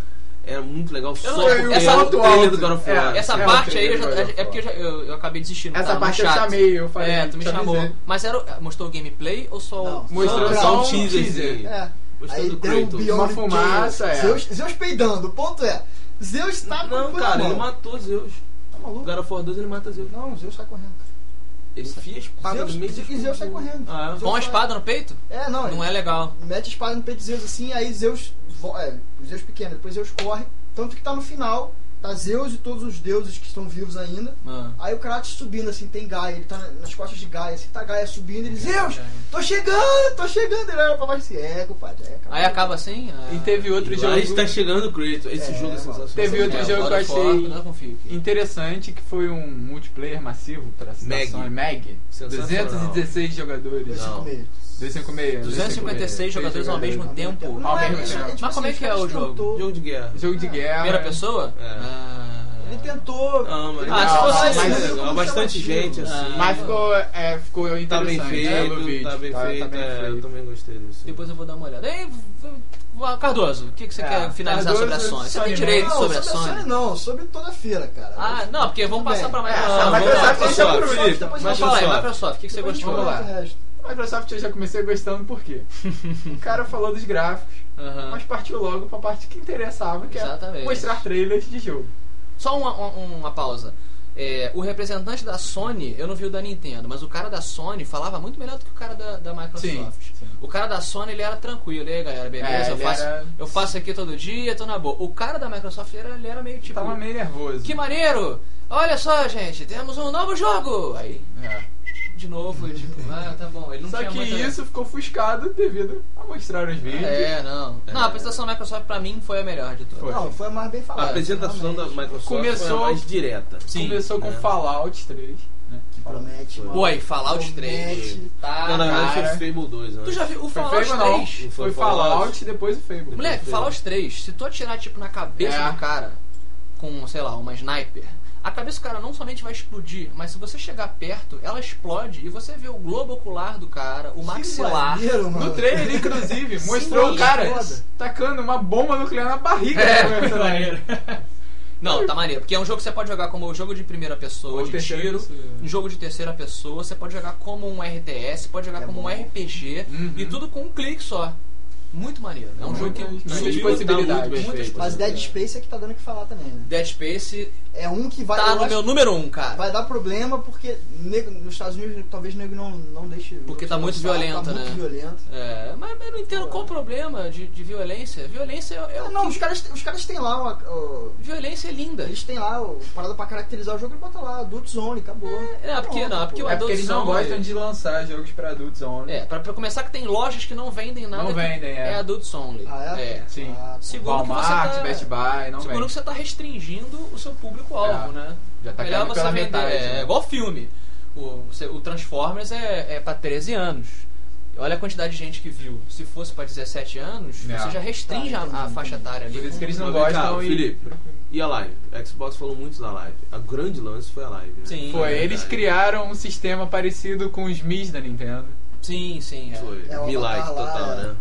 era muito legal. Só Eu- essa o trailer alto. do God of War. É, Essa É, parte o aí eu já- do God of é porque eu, já- eu, eu acabei desistindo. Essa tá, parte eu chamei, eu falei. É, tu me chamou. avisei. Mas era, mostrou o gameplay ou só. Não. Mostrou Só só um um teaser. teaser. É. Aí do deu um Uma fumaça, é. Zeus, Zeus peidando, o ponto é, Zeus tá com o Não, cara, ele matou Zeus. Tá O maluco? God of War 2 ele mata Zeus. Não, Zeus sai correndo. Ele enfia a espada Zeus, no meio e Zeus sai correndo. Ah, é? Zeus Com a espada no peito? É, não. Não ele é legal. Mete a espada no peito de Zeus assim, aí Zeus. É, Zeus pequeno, depois Zeus corre. Tanto que tá no final, tá Zeus e todos os deuses que estão vivos ainda. Ah. Aí o Kratos subindo assim, tem Gaia, ele tá na- nas costas de Gaia, assim, tá Gaia subindo, ele, Zeus, tô chegando, tô chegando, ele olha pra baixo assim, é, compadre, é, Aí acaba assim? ah. E teve outro E jogo lá está chegando o Kratos. Esse É, jogo é sensacional. Teve outro É, jogo que eu achei não confio aqui. interessante, que foi um multiplayer massivo para a Mag. situação Mag. Sensacional. 216 jogadores. 256. 256. 256 jogadores ao mesmo tempo. Não Ao é, mesmo tempo. tipo Mas como é assim, que é o caras jogo? tentou- Jogo de guerra. Jogo de guerra. Primeira pessoa? É. Ah. Ele tentou. Não, mas, Ah, não, se fosse mas, assim, é legal. como bastante gente assim. Ah. Mas ficou, é, ficou Tá interessante. bem né, no feito, vídeo. tá bem Tá- tá feito. bem é, feito. Eu também gostei disso. Depois eu vou dar uma olhada. Ei, Cardoso, o que, que você É, quer finalizar Cardoso, sobre a Sony? Você Sony tem não. direito não, sobre a sobre Sony? não, sobre toda a feira, cara. Ah, não, porque vamos Tudo passar bem. pra É, Microsoft. a Vamos Microsoft Microsoft, depois Mas eu fala aí, Microsoft. Microsoft, o que, que você gostou? a Vamos lá. A Microsoft eu já comecei gostando por quê? (laughs) o cara falou dos gráficos, Aham. mas partiu logo pra parte que interessava, que Exatamente. é mostrar trailers de jogo. Só uma, uma, uma pausa. É, o representante da Sony, eu não vi o da Nintendo, mas o cara da Sony falava muito melhor do que o cara da, da Microsoft. Sim, sim. O cara da Sony ele era tranquilo, e aí galera, beleza? É, eu, faço, era- eu faço aqui todo dia, tô na boa. O cara da Microsoft ele era, ele era meio tipo. Tava meio nervoso. Que maneiro! Olha só, gente, temos um novo jogo! Aí, É. de novo, (laughs) tipo, ah, tá bom. Ele não Só tinha que muita... isso ficou ofuscado devido a mostrar os vídeos. É, não. Não, a apresentação da Microsoft pra mim foi a melhor de todas. Foi. Não, foi mais bem A falado. apresentação da realmente. Microsoft Começou- foi a mais direta. Sim. Começou com né? Fallout 3. Né? Que promete. Foi. Pô, aí, Fallout 3. Promete. Tá, Não, na verdade cara. foi Fable 2, né? Tu já viu o Foi Fallout Fable não. 3? Foi, Foi Fallout Fallout. e depois o Fable. Moleque, Fallout 3, se tu atirar tipo na cabeça É. do cara com, sei lá, uma sniper, a cabeça do cara não somente vai explodir, mas se você chegar perto, ela explode e você vê o globo ocular do cara, o maxilar. maneiro, mano. No trailer, inclusive, mostrou Sim, o cara foda. tacando uma bomba nuclear na barriga É, maneiro. Não, tá maneiro. Porque é um jogo que você pode jogar como jogo de primeira pessoa, Ou de tiro, pessoa. um jogo de terceira pessoa, você pode jogar como um RTS, pode jogar É como um bom. RPG, Uhum. e tudo com um clique só. Muito maneiro. É um Muito jogo que Muitas Tá possibilidades. Muitas feito. Mas Dead Space é que tá dando o que falar também, né? Dead Space É um que vai. tá no meu número um, cara. Vai dar problema porque nego- nos Estados Unidos talvez o nego não, não deixe. Porque tá muito lançar, violento, tá né? Muito violento. É, mas eu não entendo qual o problema de, de violência. Violência é, é o Não, que- os caras, os caras têm lá uma. ó, Violência é linda. eles têm lá o parada pra caracterizar o jogo e bota lá, Adults Only, acabou. É, porque- Pronto, não, porque o É porque eles não Adult gostam Only. de lançar jogos pra adultos only. É, pra, pra começar que tem lojas que não vendem nada. Não que vendem, é. É Adults Only. Ah, é? É. Sim. Ah, tá. Segundo que você Walmart, tá... Best Buy, não Segundo vem. que você tá restringindo o seu público-alvo, É. né? Já tá Melhor caindo você pela vender. metade, é, né? igual filme. O, você- o Transformers é, é pra 13 anos. Olha a quantidade de gente que viu. Se fosse pra 17 anos, É. você já restringe Tá, a, a faixa etária ali. Por isso que eles não gostam e- Felipe, e a live? A Xbox falou muito da live. A grande lance foi a live. Né? Sim. Foi, É eles criaram um sistema parecido com os Miis da Nintendo. Sim, sim. É. Foi. É, lá, total, é. né?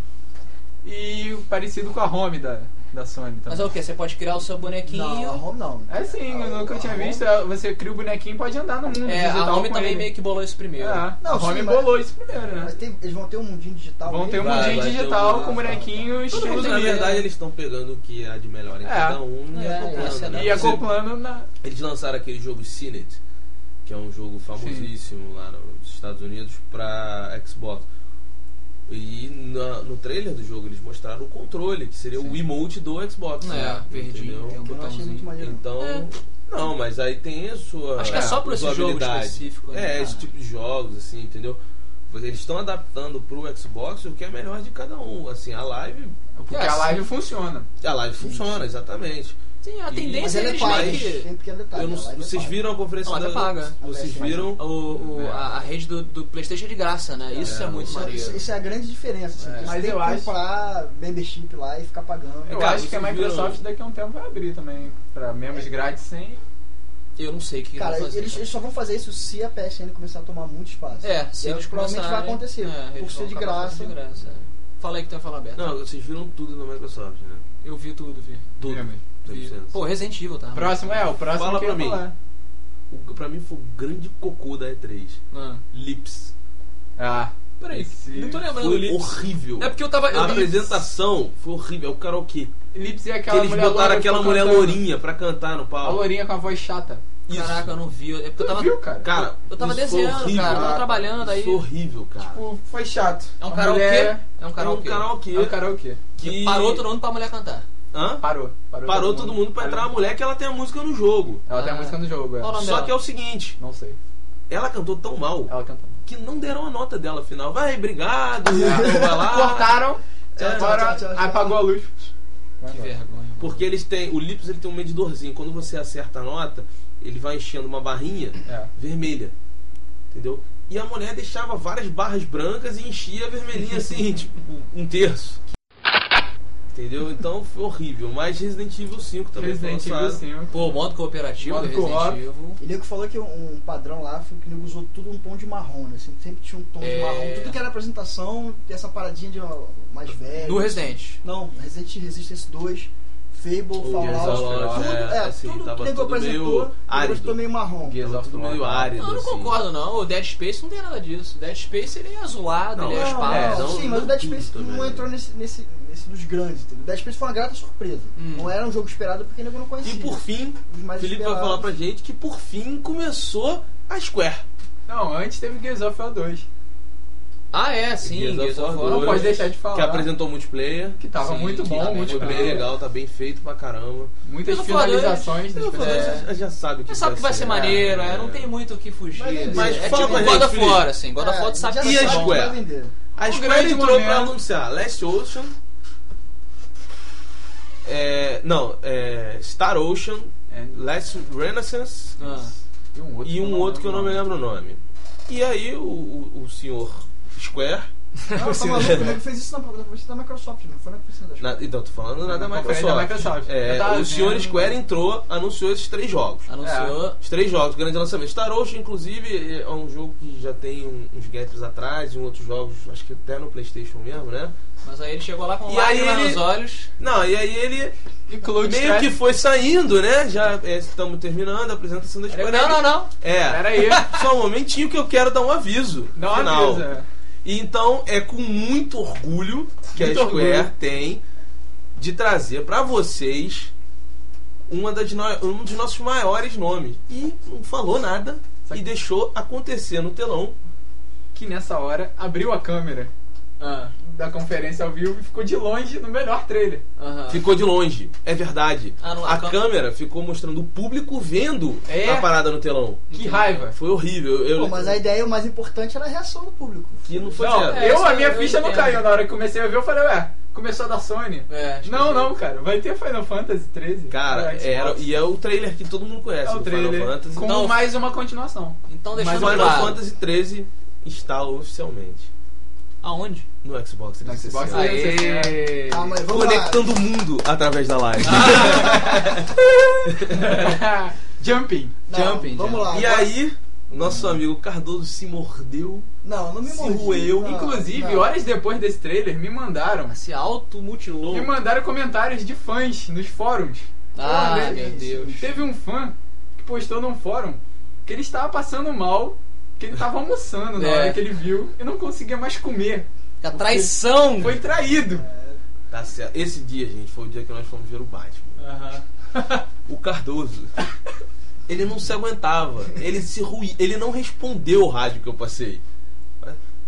E parecido com a Home da, da Sony também. Mas é o que? Você pode criar o seu bonequinho. Não, a Home não. É sim, A- eu nunca a tinha Home- visto. é, Você cria o bonequinho e pode andar no mundo. É, a digital Home com também ele. meio que bolou isso primeiro. É, Não, a sim, Home mas- bolou isso primeiro, né? Mas tem- eles vão ter um mundinho digital. Vão ter um? Vai, mundinho vai digital um- com bonequinho Todo estilo mundo, do na verdade, eles estão pegando o que há de melhor em É. cada um e É, acoplando. essa é né? E acoplando na. Eles lançaram aquele jogo Cinet, que é um jogo famosíssimo lá nos Estados Unidos, pra Xbox. E na- no trailer do jogo eles mostraram o controle, que seria o emote do Xbox. É, né? tem um Que eu não achei muito maneiro. Então, É. não, mas aí tem a sua Acho que é só pra esse jogo específico, né? É, esse tipo de jogos, assim, entendeu? Eles estão adaptando pro Xbox o que é melhor de cada um. Assim, a live. Porque É, a live sim. funciona. A live funciona, exatamente. Sim, a E- tendência Mas é é eles meio que... Tem pequeno detalhe. Eu não- é vocês viram a conferência A live da. é paga. Vocês viram? O, o- É. a, a rede do, do Playstation é de graça, né? Isso é, É, muito Isso, maneiro. isso- isso é a grande diferença. Assim, É. que você Mas tem eu que acho- comprar membership lá e ficar pagando. Eu Cara, acho que a vocês viram- Microsoft daqui a um tempo vai abrir também. Pra membros grátis sem. Eu não sei o que Cara, eles vão fazer. eles, eles só vão fazer isso se a PSN começar a tomar muito espaço. É, se eles provavelmente vai acontecer. é, por ser de graça. de graça. é. Fala aí que tem a falar aberto. Não, vocês viram tudo na Microsoft, né? Eu vi tudo, vi. Tudo. Filme. Vi. 100%. Pô, Resident Evil, tá? Próximo é, o próximo Fala que eu pra ia mim. falar. O, pra mim foi o grande cocô da E3. Ah. Lips. Ah. Peraí, esse- não tô lembrando do Foi Lips. horrível. É porque eu tava. Eu A apresentação foi horrível. É o karaokê. Lips é Que aquela eles mulher botaram loura que aquela ficou mulher cantando. lourinha pra cantar no A palco. lourinha com a voz chata. Isso. Caraca, eu não vi. É porque eu tava. viu, cara? Cara, Eu tava isso foi desenhando, horrível. cara. Eu tava trabalhando aí. Isso foi horrível, cara. Tipo, foi chato. É um A karaokê? mulher- É um É um karaokê. karaokê. É um karaokê. que... Parou todo mundo pra mulher cantar. Hã? Parou. Parou, Parou todo mundo pra entrar a mulher que ela tem a música no jogo. Ela tem a Ah. música no jogo, é. Só dela? que é o seguinte, Não sei. ela cantou tão mal Ela cantando. que não deram a nota dela final. Vai, obrigado, (laughs) vai lá. Cortaram, É, tchau, tchau, tchau. apagou a luz. Que vergonha. Porque eles têm. O Lips ele tem um medidorzinho. Quando você acerta a nota, ele vai enchendo uma barrinha É. vermelha. Entendeu? E a mulher deixava várias barras brancas e enchia vermelhinha assim, (laughs) tipo, um terço. Entendeu? Então foi horrível. Mas Resident Evil 5 também Resident foi Evil lançado. 5. Pô, modo cooperativo Modo do Resident. Evil. E nego falou que um padrão lá foi que o nego usou tudo um tom de marrom, né? Assim, sempre tinha um tom É. de marrom. Tudo que era apresentação, tem essa paradinha de mais velho. No Resident. Não, Resident Resistance 2, Fable, O Fallout, Gears of War, tudo, é, é, assim, tudo tava que nego tudo apresentou, árido. meio marrom. Gears of War. meio árido. Não, eu não assim. concordo não. O Dead Space não tem nada disso. Dead Space ele é azulado, Não, ele é é, não- sim, mas o Dead Space não também. entrou nesse, nesse, dos grandes, entendeu? O Dead Space foi uma grata surpresa. Hum. Não era um jogo esperado porque o nego não conhecia. E por fim, Os mais Felipe vai falar pra gente que por fim começou a Square. Não, antes teve Gears of War 2. Ah, é, sim. Gears of Gears of War War. Não dois. pode deixar de falar. Que apresentou multiplayer. Que tava Sim, muito bom, tá Multiplayer bem. legal, tá bem feito pra caramba. Muitas Gears of War finalizações Eu falei, personagens. já, sabe o que sabe que vai ser maneiro, é, não tem muito o que fugir. Vai vender. Mas é fala tipo God gente, of. War, assim. God of War tu sabe que E a é. Square? A Square entrou momento. pra anunciar Last Ocean. É, não, é, Star Ocean, É, Last Renaissance Ah. E um outro, e um outro que eu não me lembro o nome. E aí o, o, o senhor Square Não, tá maluco, o nego fez isso na conferência da Microsoft, não foi na conferência da então, tô falando na da Microsoft. da Microsoft. É, tava o senhor. Square entrou, anunciou esses três jogos. Anunciou. Os três jogos, grande lançamento. Star Ocean, inclusive, é um jogo que já tem um- uns gaps atrás, em outros jogos, acho que até no Playstation mesmo, né? Mas aí ele chegou lá com E lágrimas ele- nos olhos. Não, e aí ele E meio Strike- que foi saindo, né? Já é, estamos terminando a apresentação da Square. não, não, não. É, Pera aí. só um momentinho que eu quero dar um aviso. Dá uma final. avisa. é. E então é com muito orgulho que Muito a Square orgulho. tem de trazer pra vocês uma das no- um dos nossos maiores nomes. E não falou nada e deixou acontecer no telão. Que nessa hora abriu a câmera Ah, da conferência ao vivo e ficou de longe no melhor trailer. aham. Ficou de longe, é verdade. Ah, não, a a cam- câmera ficou mostrando o público vendo É. a parada no telão. Que raiva. Foi horrível. Eu, Pô, mas a ideia, o mais importante era a reação do público. que não foi Não. É, eu, a minha eu ficha não entendo. caiu na hora que comecei a ver. Eu falei, ué, começou da Sony. É, Não, não, cara. Vai ter Final Fantasy 13. Cara, era, e é o trailer que todo mundo conhece É o do trailer Final Fantasy. com Então- mais uma continuação. Então Mas deixando Final claro. Fantasy 13 está oficialmente Aonde? no Xbox No 360. Xbox Aê! Ah, mas vamos lá. Conectando o mundo através da live. (laughs) Jumping. Não, Jumping, vamos lá. e aí, nosso amigo Cardoso se mordeu. Não, não me se roeu. Não, Inclusive, não. horas depois desse trailer, me mandaram. Se automutilou. Me mandaram comentários de fãs nos fóruns. Ah, meu isso. Deus. Teve um fã que postou num fórum que ele estava passando mal, que ele estava almoçando na É. hora que ele viu e não conseguia mais comer. A traição. Foi traído. Tá certo. Esse dia, gente, foi o dia que nós fomos ver o Batman. O Cardoso, ele não se aguentava. Ele se ruí, ele não respondeu o rádio que eu passei.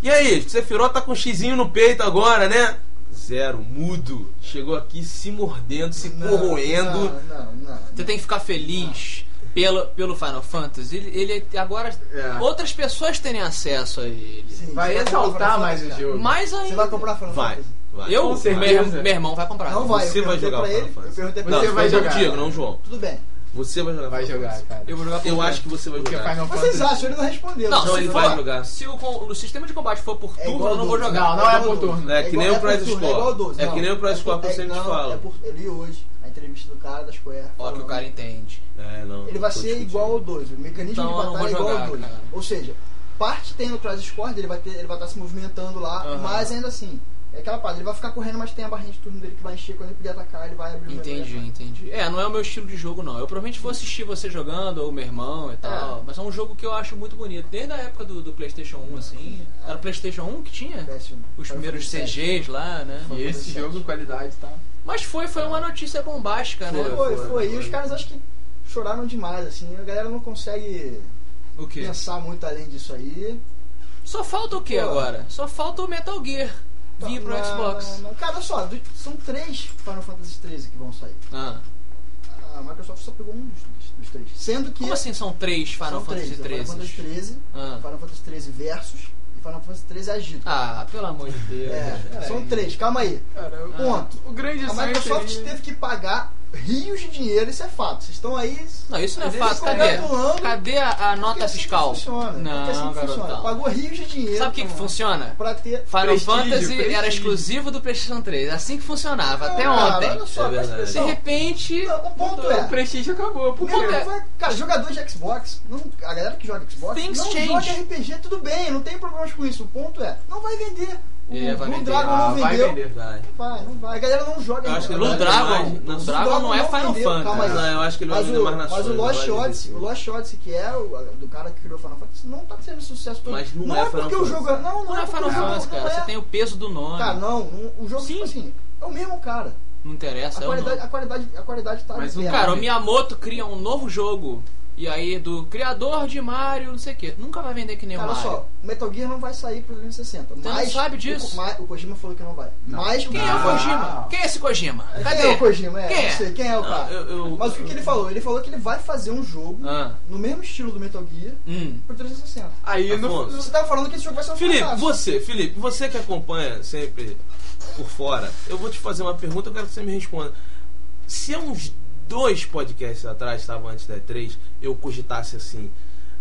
E aí, Sephiroth tá com um xizinho no peito agora, né? Zero, mudo. Chegou aqui se mordendo, se Não, corroendo. Não, não, não. Você tem que ficar feliz pelo, pelo Final Fantasy. Ele, ele agora. É. Outras pessoas terem acesso a ele. Sim, Vai exaltar mais o Fantasy, jogo. Mais ainda. Você vai comprar Final Vai, Fantasy? vai. Eu? Com Meu, certeza. meu irmão vai comprar. Não vai. Você vai jogar o Final ele, eu Fantasy. perguntei pra Não, Você ele. vai jogar. Diego, não João. Tudo bem. Você vai jogar. Vai jogar, Fantasy. cara. Eu vou jogar por Eu acho que você vai Porque jogar. Final vocês Fantasy. acham? Ele não respondeu. Não, Não, ele for- vai jogar. Se o, o sistema de combate for por É turno, igual eu não vou 12. jogar. Não, não é igual por 12. turno. É que igual- nem o por Crisis turno, Core. É igual o 12. É não. que nem o Crisis É Core que eu sempre é- te não, falo. É por, eu li hoje a entrevista do cara da Square. Ó, que o cara entende. É, não. Ele vai tô ser discutindo. igual ao 12. O mecanismo Então, de não batalha é igual jogar, ao 12. cara. Ou seja, parte tem o Crisis Core, ele vai ter, ele vai estar se movimentando lá, Aham. mas ainda assim, é aquela parte, ele vai ficar correndo, mas tem a barrinha de turno dele que vai encher quando ele puder atacar, ele vai abrir o Entendi, negócio. entendi. É, não é o meu estilo de jogo, não. Eu provavelmente vou assistir você jogando, ou meu irmão e tal. É. Mas é um jogo que eu acho muito bonito. Desde a época do, do PlayStation 1, assim. Era o PlayStation 1 que tinha? Os primeiros CGs lá, né? E esse jogo, qualidade, tá? Mas foi, foi uma notícia bombástica, né? Foi, foi, foi, E foi. os caras acho que choraram demais, assim. A galera não consegue O quê? pensar muito além disso aí. Só falta o quê Pô. agora? Só falta o Metal Gear vir pro Não, Xbox. não, não. Cara, olha só, são três Final Fantasy 13 que vão sair. Ah. A Microsoft só pegou um dos, dos- dos três. Sendo que. Como assim são três Final são Fantasy três, é Final Fantasy 13? 13, Ah. Final Fantasy 13 Versus e Final Fantasy 13 Agito. Ah, pelo amor de Deus. É, são três, calma aí. Cara, o, Ponto. o grande A Microsoft teve que pagar rios de dinheiro, isso é fato. Vocês estão aí. Não, isso não é fato. Cadê? Cadê a, a nota é assim fiscal? funciona, é assim Não, que funciona. Pagou rios de dinheiro. Sabe o que, que pra- funciona? Pra ter. Final Prestígio, Fantasy era prestígio. exclusivo do PlayStation 3. Assim que funcionava, até Não, cara, ontem. olha só, É. De repente. Não, o ponto é- O prestígio acabou. Por quê? é- cara, jogador de Xbox, não, a galera que joga Xbox, Things não change. joga RPG, tudo bem, não tem problemas com isso. O ponto é, não vai vender. O É, vai vender. Dragon Ah, não vai vendeu. vender. Vai. Não vai, não vai. A galera não joga Eu acho que Blue Dragon, não, Dragon não é Final Fantasy. calma aí. Não, eu acho que ele vai mas vender o, mais na mas o Lost Odyssey, o Lost Odyssey, que é o do cara que criou Final Fantasy, não tá sendo sucesso todo. Mas não não é é porque Final o jogo é. Não, não, Não é porque Final Fantasy, cara. é. Você tem o peso do nome. Cara, não, o jogo, Sim. tipo assim, é o mesmo cara. Não interessa, A é o qualidade, nome. a qualidade, a qualidade tá Mas o. Cara, o Miyamoto cria um novo jogo. E aí, do criador de Mario, não sei o que. Nunca vai vender que nem Cara, o olha Mario. só, o Metal Gear não vai sair pro 360. Você não mas sabe disso? O, mas o Kojima falou que não vai. Mas Quem o é o Não. Kojima? Quem é esse Kojima? Quem Cadê? é o Kojima? É, Quem é? não sei, quem é o Não, cara? eu- eu- Mas o que, que ele falou? Ele falou que ele vai fazer um jogo Ah, no mesmo estilo do Metal Gear hum. pro 360. Aí no. Você tava falando que esse jogo vai ser um Felipe, fracasso. você, Felipe, você que acompanha sempre por fora, eu vou te fazer uma pergunta, eu quero que você me responda. Se há uns dois podcasts atrás, estavam antes da E3, eu cogitasse assim,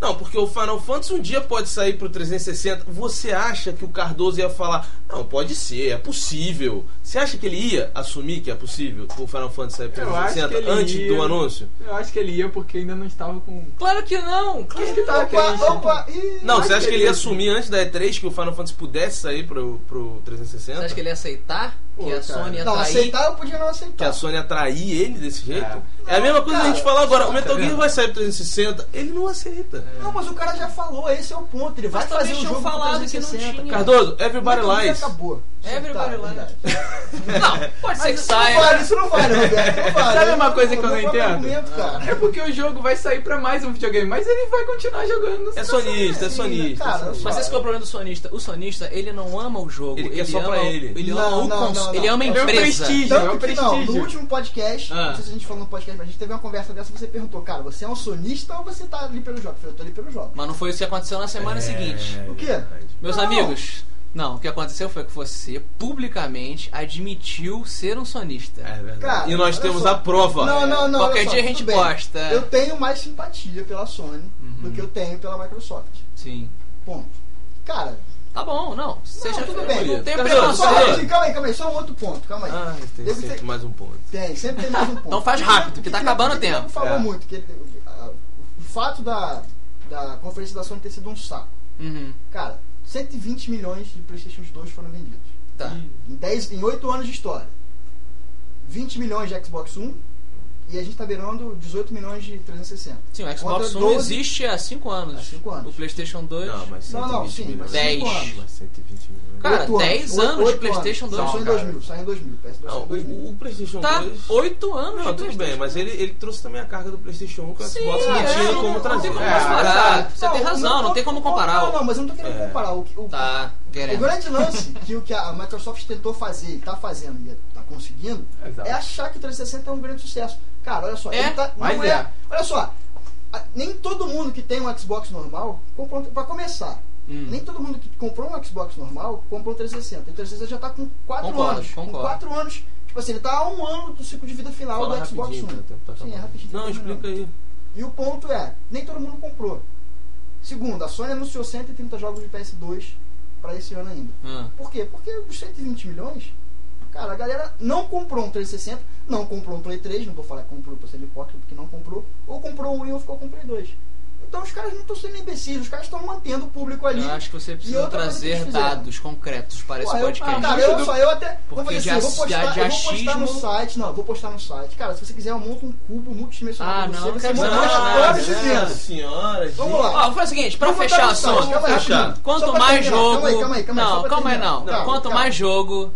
Não, porque o Final Fantasy um dia pode sair pro 360. Você acha que o Cardoso ia falar, não, pode ser, é possível. Você acha que ele ia assumir que é possível o Final Fantasy sair pro Eu acho 360 que ele antes ia. do anúncio? Eu acho que ele ia porque ainda não estava com. Claro que não! Acho que tava quente. Opa, opa, ih, Não, você acha que que ele ia assumir antes da E3 que o Final Fantasy pudesse sair pro, pro 360? Você acha que ele ia aceitar? Pô, que a cara. Sony Não, aceitar eu podia não aceitar. Que a Sony atrair ele desse jeito? É, É. a mesma coisa que a gente cara, falou agora. O Metal Gear vai sair pro 360. Ele não aceita. Não, mas o cara já falou, esse é o ponto. Ele vai Mas fazer tinham jogo pro falado que não 360, tinha. cara. Cardoso, everybody lies. acabou. Everybody lies. (laughs) Não, pode ser que saia. Não vale, isso não vale, Roberto. Não vale. Sabe uma coisa que eu não entendo? cara. É porque o jogo vai sair pra mais um videogame, mas ele vai continuar jogando. É sonista, é sonista. cara, é sonista. Mas esse que é o problema do sonista. O sonista, ele não ama o jogo. Ele quer só pra ele. Ele Não, ama o não, cons- não, não. Ele ama a Ele é um empresa. prestígio. é um Tanto que não, no prestígio. último podcast, Ah. não sei se a gente falou no podcast, mas a gente teve uma conversa dessa, você perguntou, cara, você é um sonista ou você tá ali pelo jogo? Eu falei, eu tô ali pelo jogo. Mas não foi isso que aconteceu na semana seguinte. É O quê? Meus Não. amigos, não, o que aconteceu foi que você publicamente admitiu ser um sonista. É verdade. Cara, e nós temos só. a prova. Não, não, não. Qualquer olha só, dia a gente posta. Eu tenho mais simpatia pela Sony do Uhum. que eu tenho pela Microsoft. Sim. Ponto. Cara, Tá bom, não. Seja tudo bem. Não tem rapidinho, calma aí, calma aí, só um outro ponto, calma aí. Ah, tem Devo sempre ter- mais um ponto. Tem, sempre tem mais um ponto. Então faz rápido, que tá que- acabando o tempo. falou É. muito, que ele- a- o fato da, da conferência da Sony ter sido um saco. Uhum. Cara, 120 milhões de Playstation 2 foram vendidos. Tá. Em, 10, em 8 anos de história. 20 milhões de Xbox One e a gente tá beirando 18 milhões de 360. Sim, o Xbox Contra One 12 existe há 5 anos. Há cinco anos. O PlayStation 2. Não, mas 120 Não, não, sim, milhões. mas Dez. cinco anos. Mas 120 milhões. Cara, Oito 10 Oito- anos de PlayStation 2. Saiu em Não, 2000, saiu em 2000. PS2 Não, saiu em 2000. o, o PlayStation Tá 2. 8 anos Não, de tudo bem, mas ele, ele trouxe também a carga do PlayStation 1 que o Sim, Xbox não é, tinha não- como não trazer. tem como É, comparar. Você tem Não, razão, não, tem como comparar. Não, não, mas eu não tô querendo É. comparar. O, que- o, Tá, o grande lance que o que a Microsoft tentou fazer e tá fazendo e tá conseguindo é achar que o 360 é um grande sucesso. Cara, olha só, É, ele tá, mas não é. Olha só, a- nem todo mundo que tem um Xbox normal comprou um- pra começar. Hum. Nem todo mundo que comprou um Xbox normal comprou um 360. O 360 já tá com 4 Concordo, anos. Com concordo. 4 anos. Tipo assim, ele tá há um ano do ciclo de vida final Fala do Xbox One. tempo tá Sim, é rapidinho. Não, tá explica aí. E o ponto é, nem todo mundo comprou. Segundo, a Sony anunciou 130 jogos de PS2 pra esse ano ainda. Ah. Por quê? Porque os 120 milhões, cara, a galera não comprou um 360, não comprou um Play 3, não vou falar que comprou pra ser hipócrita porque não comprou, ou comprou um e ou ficou com o Play 2. Então os caras não estão sendo imbecis, os caras estão mantendo o público ali. Eu acho que você precisa trazer dados concretos para esse eu, podcast. cara, eu, só, eu até vou Porque fazer assim, eu vou postar, eu vou postar no site, não, eu vou postar no site. Cara, se você quiser eu monto um cubo multidimensional Ah, não, você, não você monta senhora, Vamos lá. Ó, vamos fazer o seguinte, pra Vou botar fechar o assunto. Quanto mais jogo. Calma aí, calma aí, calma aí, não, calma aí não. Quanto mais jogo,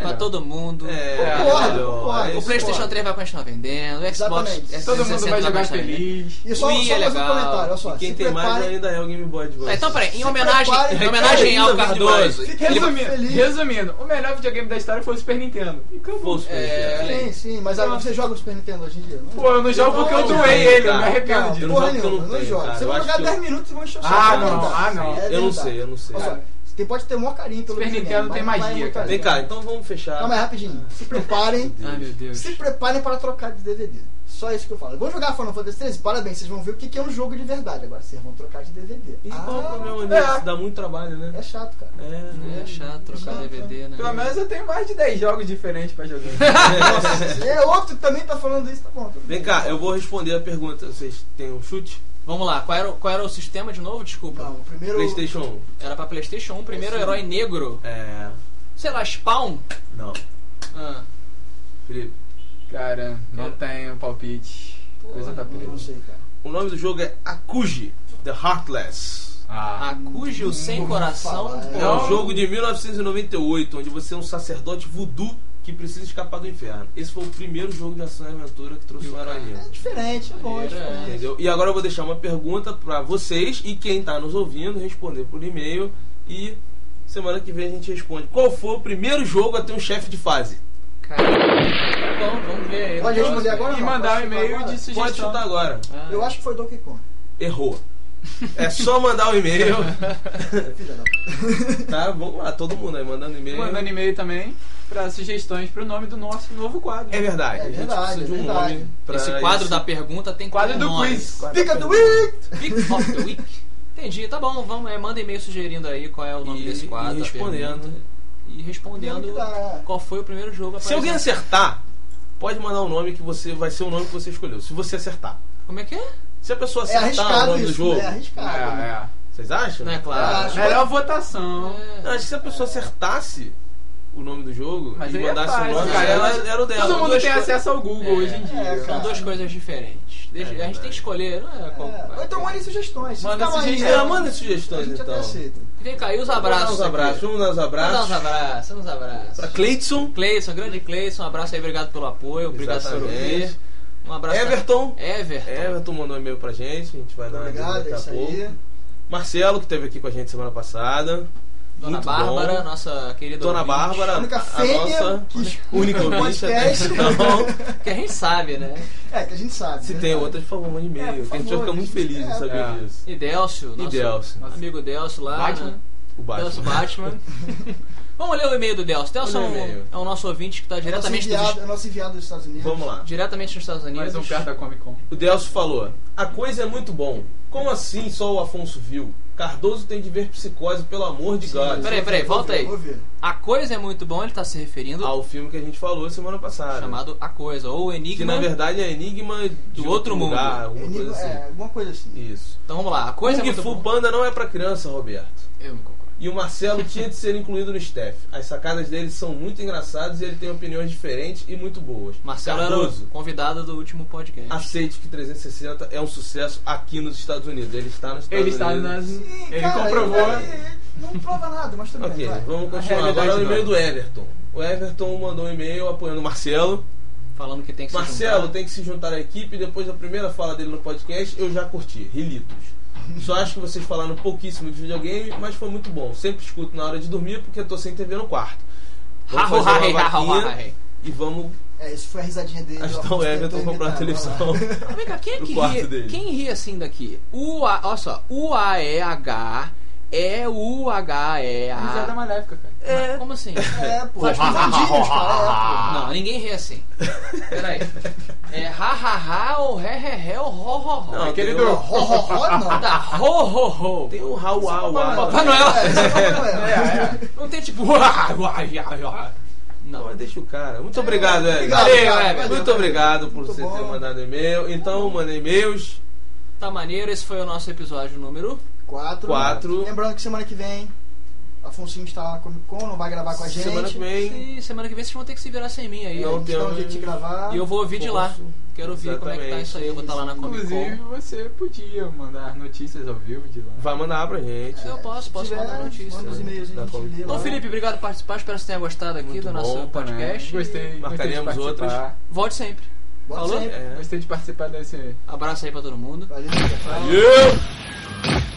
pra todo mundo. É, Concordo, concordo. O. PlayStation Concordo. 3 vai continuar vendendo, o Xbox Exatamente. S360 Todo mundo vai jogar feliz. E só, Wii só é mais um legal. comentário, olha só. E quem tem mais preparem- ainda é o Game Boy Advance. Então, peraí, em homenagem, preparem, em homenagem ao Cardoso. Fiquem ele- Resumindo, resumindo, o melhor videogame da história foi o Super Nintendo. E acabou. Fosse É, é, Sim, sim, mas aí você joga o Super Nintendo hoje em dia? não? Pô, eu não jogo porque eu doei ele, eu me arrependo disso. Porra nenhuma, não joga. Você vai jogar que 10 eu- minutos e vão encher o Ah, não, ah, não. Eu não sei, eu não sei. Você pode ter o maior carinho pelo Super Nintendo tem mas não vai magia, cara. Vem cá, então vamos fechar. Calma aí, rapidinho. Se preparem. (laughs) Ai, meu Deus. Se preparem para trocar de DVD. Só isso que eu falo. Vamos jogar Final Fantasy 13? Parabéns, vocês vão ver o que é um jogo de verdade. Agora vocês vão trocar de DVD. E qual o Ah, problema é. nisso? Dá muito trabalho, né? É chato, cara. É, É chato trocar Chato. DVD, né? Pelo menos eu tenho mais de 10 jogos diferentes pra jogar. Nossa, (laughs) é outro que também tá falando isso, tá bom. tudo Vem bem. cá, eu vou responder a pergunta. Vocês têm um chute? Vamos lá, qual era, o- qual era o sistema de novo? Desculpa. Não, o primeiro. PlayStation 1. Era pra PlayStation 1, primeiro Sim. herói negro. É. Sei lá, Spawn? Não. Ah, Felipe. Cara, não tenho palpite. Coisa tá não sei, cara. O nome do jogo é Akuji The Heartless. Ah. Acuji o Sem Coração. falar. É Não. um jogo de 1998, onde você é um sacerdote voodoo que precisa escapar do inferno. Esse foi o primeiro jogo de ação e aventura que trouxe um herói negro. É diferente, é bom, é diferente. Entendeu? E agora eu vou deixar uma pergunta pra vocês e quem tá nos ouvindo responder por e-mail e semana que vem a gente responde. Qual foi o primeiro jogo a ter um chefe de fase? Cara, tá bom, vamos ver aí. Pode responder agora E mandar um e-mail agora? de sugestão. Pode chutar agora. Ah, Eu acho que foi Donkey Kong. Errou. É só mandar o e-mail. Filha da Tá, vamos lá, todo mundo aí mandando e-mail. Mandando e-mail também pra sugestões pro nome do nosso novo quadro. É verdade, É a gente verdade, precisa de um é verdade. nome pra Esse quadro esse- da pergunta tem Quadro do nome? quiz. Pica do Week! Pick of the Week. Entendi, tá bom, vamos, é, manda e-mail sugerindo aí qual é o nome E- desse quadro. e respondendo. E respondendo qual foi o primeiro jogo Se alguém acertar, pode mandar o nome que você vai ser o nome que você escolheu. Se você acertar. Como é que é? Se a pessoa É acertar o nome do isso, jogo, é arriscado. É, é. vocês acham? Não é claro. Ah, Melhor votação. Não, acho que se a pessoa acertasse o nome do jogo Mas e é mandasse fácil, o nome, cara. ela era o dela. Todo mundo tem co- acesso ao Google É, hoje em dia. é, São duas coisas diferentes. Deixa- a gente tem que escolher, não é? qual- É, então mandem sugestões. Manda. É, manda sugestões até então. Vem cá, e os Vamos dar abraços? uns abraços. Vamos dar uns Vamos dar uns abraços. abraços, uns abraços. Pra Cleidson, Cleison, grande Cleison, um abraço aí, obrigado pelo apoio, obrigado por ouvir. Um abraço. Everton. Everton. Everton mandou um e-mail pra gente, a gente vai dar uma Obrigado, é daqui isso a pouco. aí. Marcelo, que esteve aqui com a gente semana passada. Dona Muito Bárbara, bom. nossa querida Dona ouvinte. Bárbara, A única a fêmea nossa que única ouvinte até então. (laughs) Que a gente sabe, né? É, que a gente sabe. Se né? tem outras, por favor, mande É, e-mail. por que a gente vai favor, ficar muito feliz em É, saber é. disso. E Delcio, E nosso Delcio. amigo Delcio lá. Batman. né? O Delcio Batman. (laughs) Vamos ler o e-mail do Delcio. Delcio é o um, é o nosso ouvinte que está É nosso diretamente, dos- enviado, é nosso enviado dos Estados Unidos. Vamos lá. diretamente nos Estados Unidos. Mais um perto da Comic Con. O Delcio falou: A coisa é muito bom. Como assim só o Afonso viu? Cardoso tem de ver psicose, pelo amor de God. Peraí, peraí, volta aí. A Coisa é muito bom, ele está se referindo Ao filme que a gente falou semana passada. chamado A Coisa, ou Que Enigma. na verdade é Enigma de Do outro mundo. lugar, alguma Enigma- coisa assim. É, alguma coisa assim. Isso. Então vamos lá, A Coisa Kung é muito Fu bom. Panda não é pra criança, Roberto. Eu concordo. E o Marcelo tinha de ser incluído no staff. As sacadas dele são muito engraçadas e ele tem opiniões diferentes e muito boas. Marcelo era Cardoso, o convidado do último podcast. aceite que 360 é um sucesso aqui nos Estados Unidos. Ele está nos Estados Ele está Unidos. nas. Sim, Ele cara, comprovou. ele- ele não prova nada, mas tudo Ok, bem. vai. vamos A continuar. Agora o e-mail do Everton. O Everton mandou um e-mail apoiando o Marcelo. Falando que tem que se Marcelo juntar. tem que se juntar à equipe. Depois da primeira fala dele no podcast, eu já curti. Rilitos. Só acho que vocês falaram pouquíssimo de videogame, mas foi muito bom. Sempre escuto na hora de dormir porque eu tô sem TV no quarto. Vamos fazer ha, uma vaquinha e vamos É, isso foi a risadinha dele. o Everton a uma imitar, televisão. cá, quem é (laughs) que ri, dele. quem ri assim daqui? U A, olha só, U A E H E U H E Risada A. maléfica, cara. É. Como assim? É, pô. Faz (laughs) cara. Não, ninguém ri assim. Peraí. É ha ha ha ou ré ré ré ou ro ro ro. Não, Aquele tem do- É, pô. Ho, ho, ho, não. Tá, ro ro ro. Tem o Raul Papai Noel. É, é Papai (laughs) Noel. É, Não tem tipo. (laughs) Não, mas deixa o cara. Muito obrigado. Obrigado, Valeu, Muito obrigado por você ter mandado e-mail. Então, manda e-mails. Tá maneiro, esse foi o nosso episódio número. Quatro. Quatro. Lembrando que semana que vem, Afonso está lá na Comic Con, não vai gravar com a gente. Semana que vem. E semana que vem vocês vão ter que se virar sem mim aí. A Não gente tem um onde- gravar. E eu vou ouvir de lá. Quero ouvir como é que tá isso aí. Eu vou estar lá na Comic Inclusive, Con. você podia mandar notícias ao vivo de lá. Vai mandar pra gente. Eu posso, posso tiver, mandar notícia. Manda os e-mails, a gente lê. Então. Felipe, obrigado por participar. Espero que você tenha gostado aqui Muito do nosso bom, podcast. Gostei. Marcaremos gostei de participar. Volte sempre. Bota Falou? sempre. É. Gostei de participar desse. Abraço aí pra todo mundo. Valeu, Felipe. Valeu!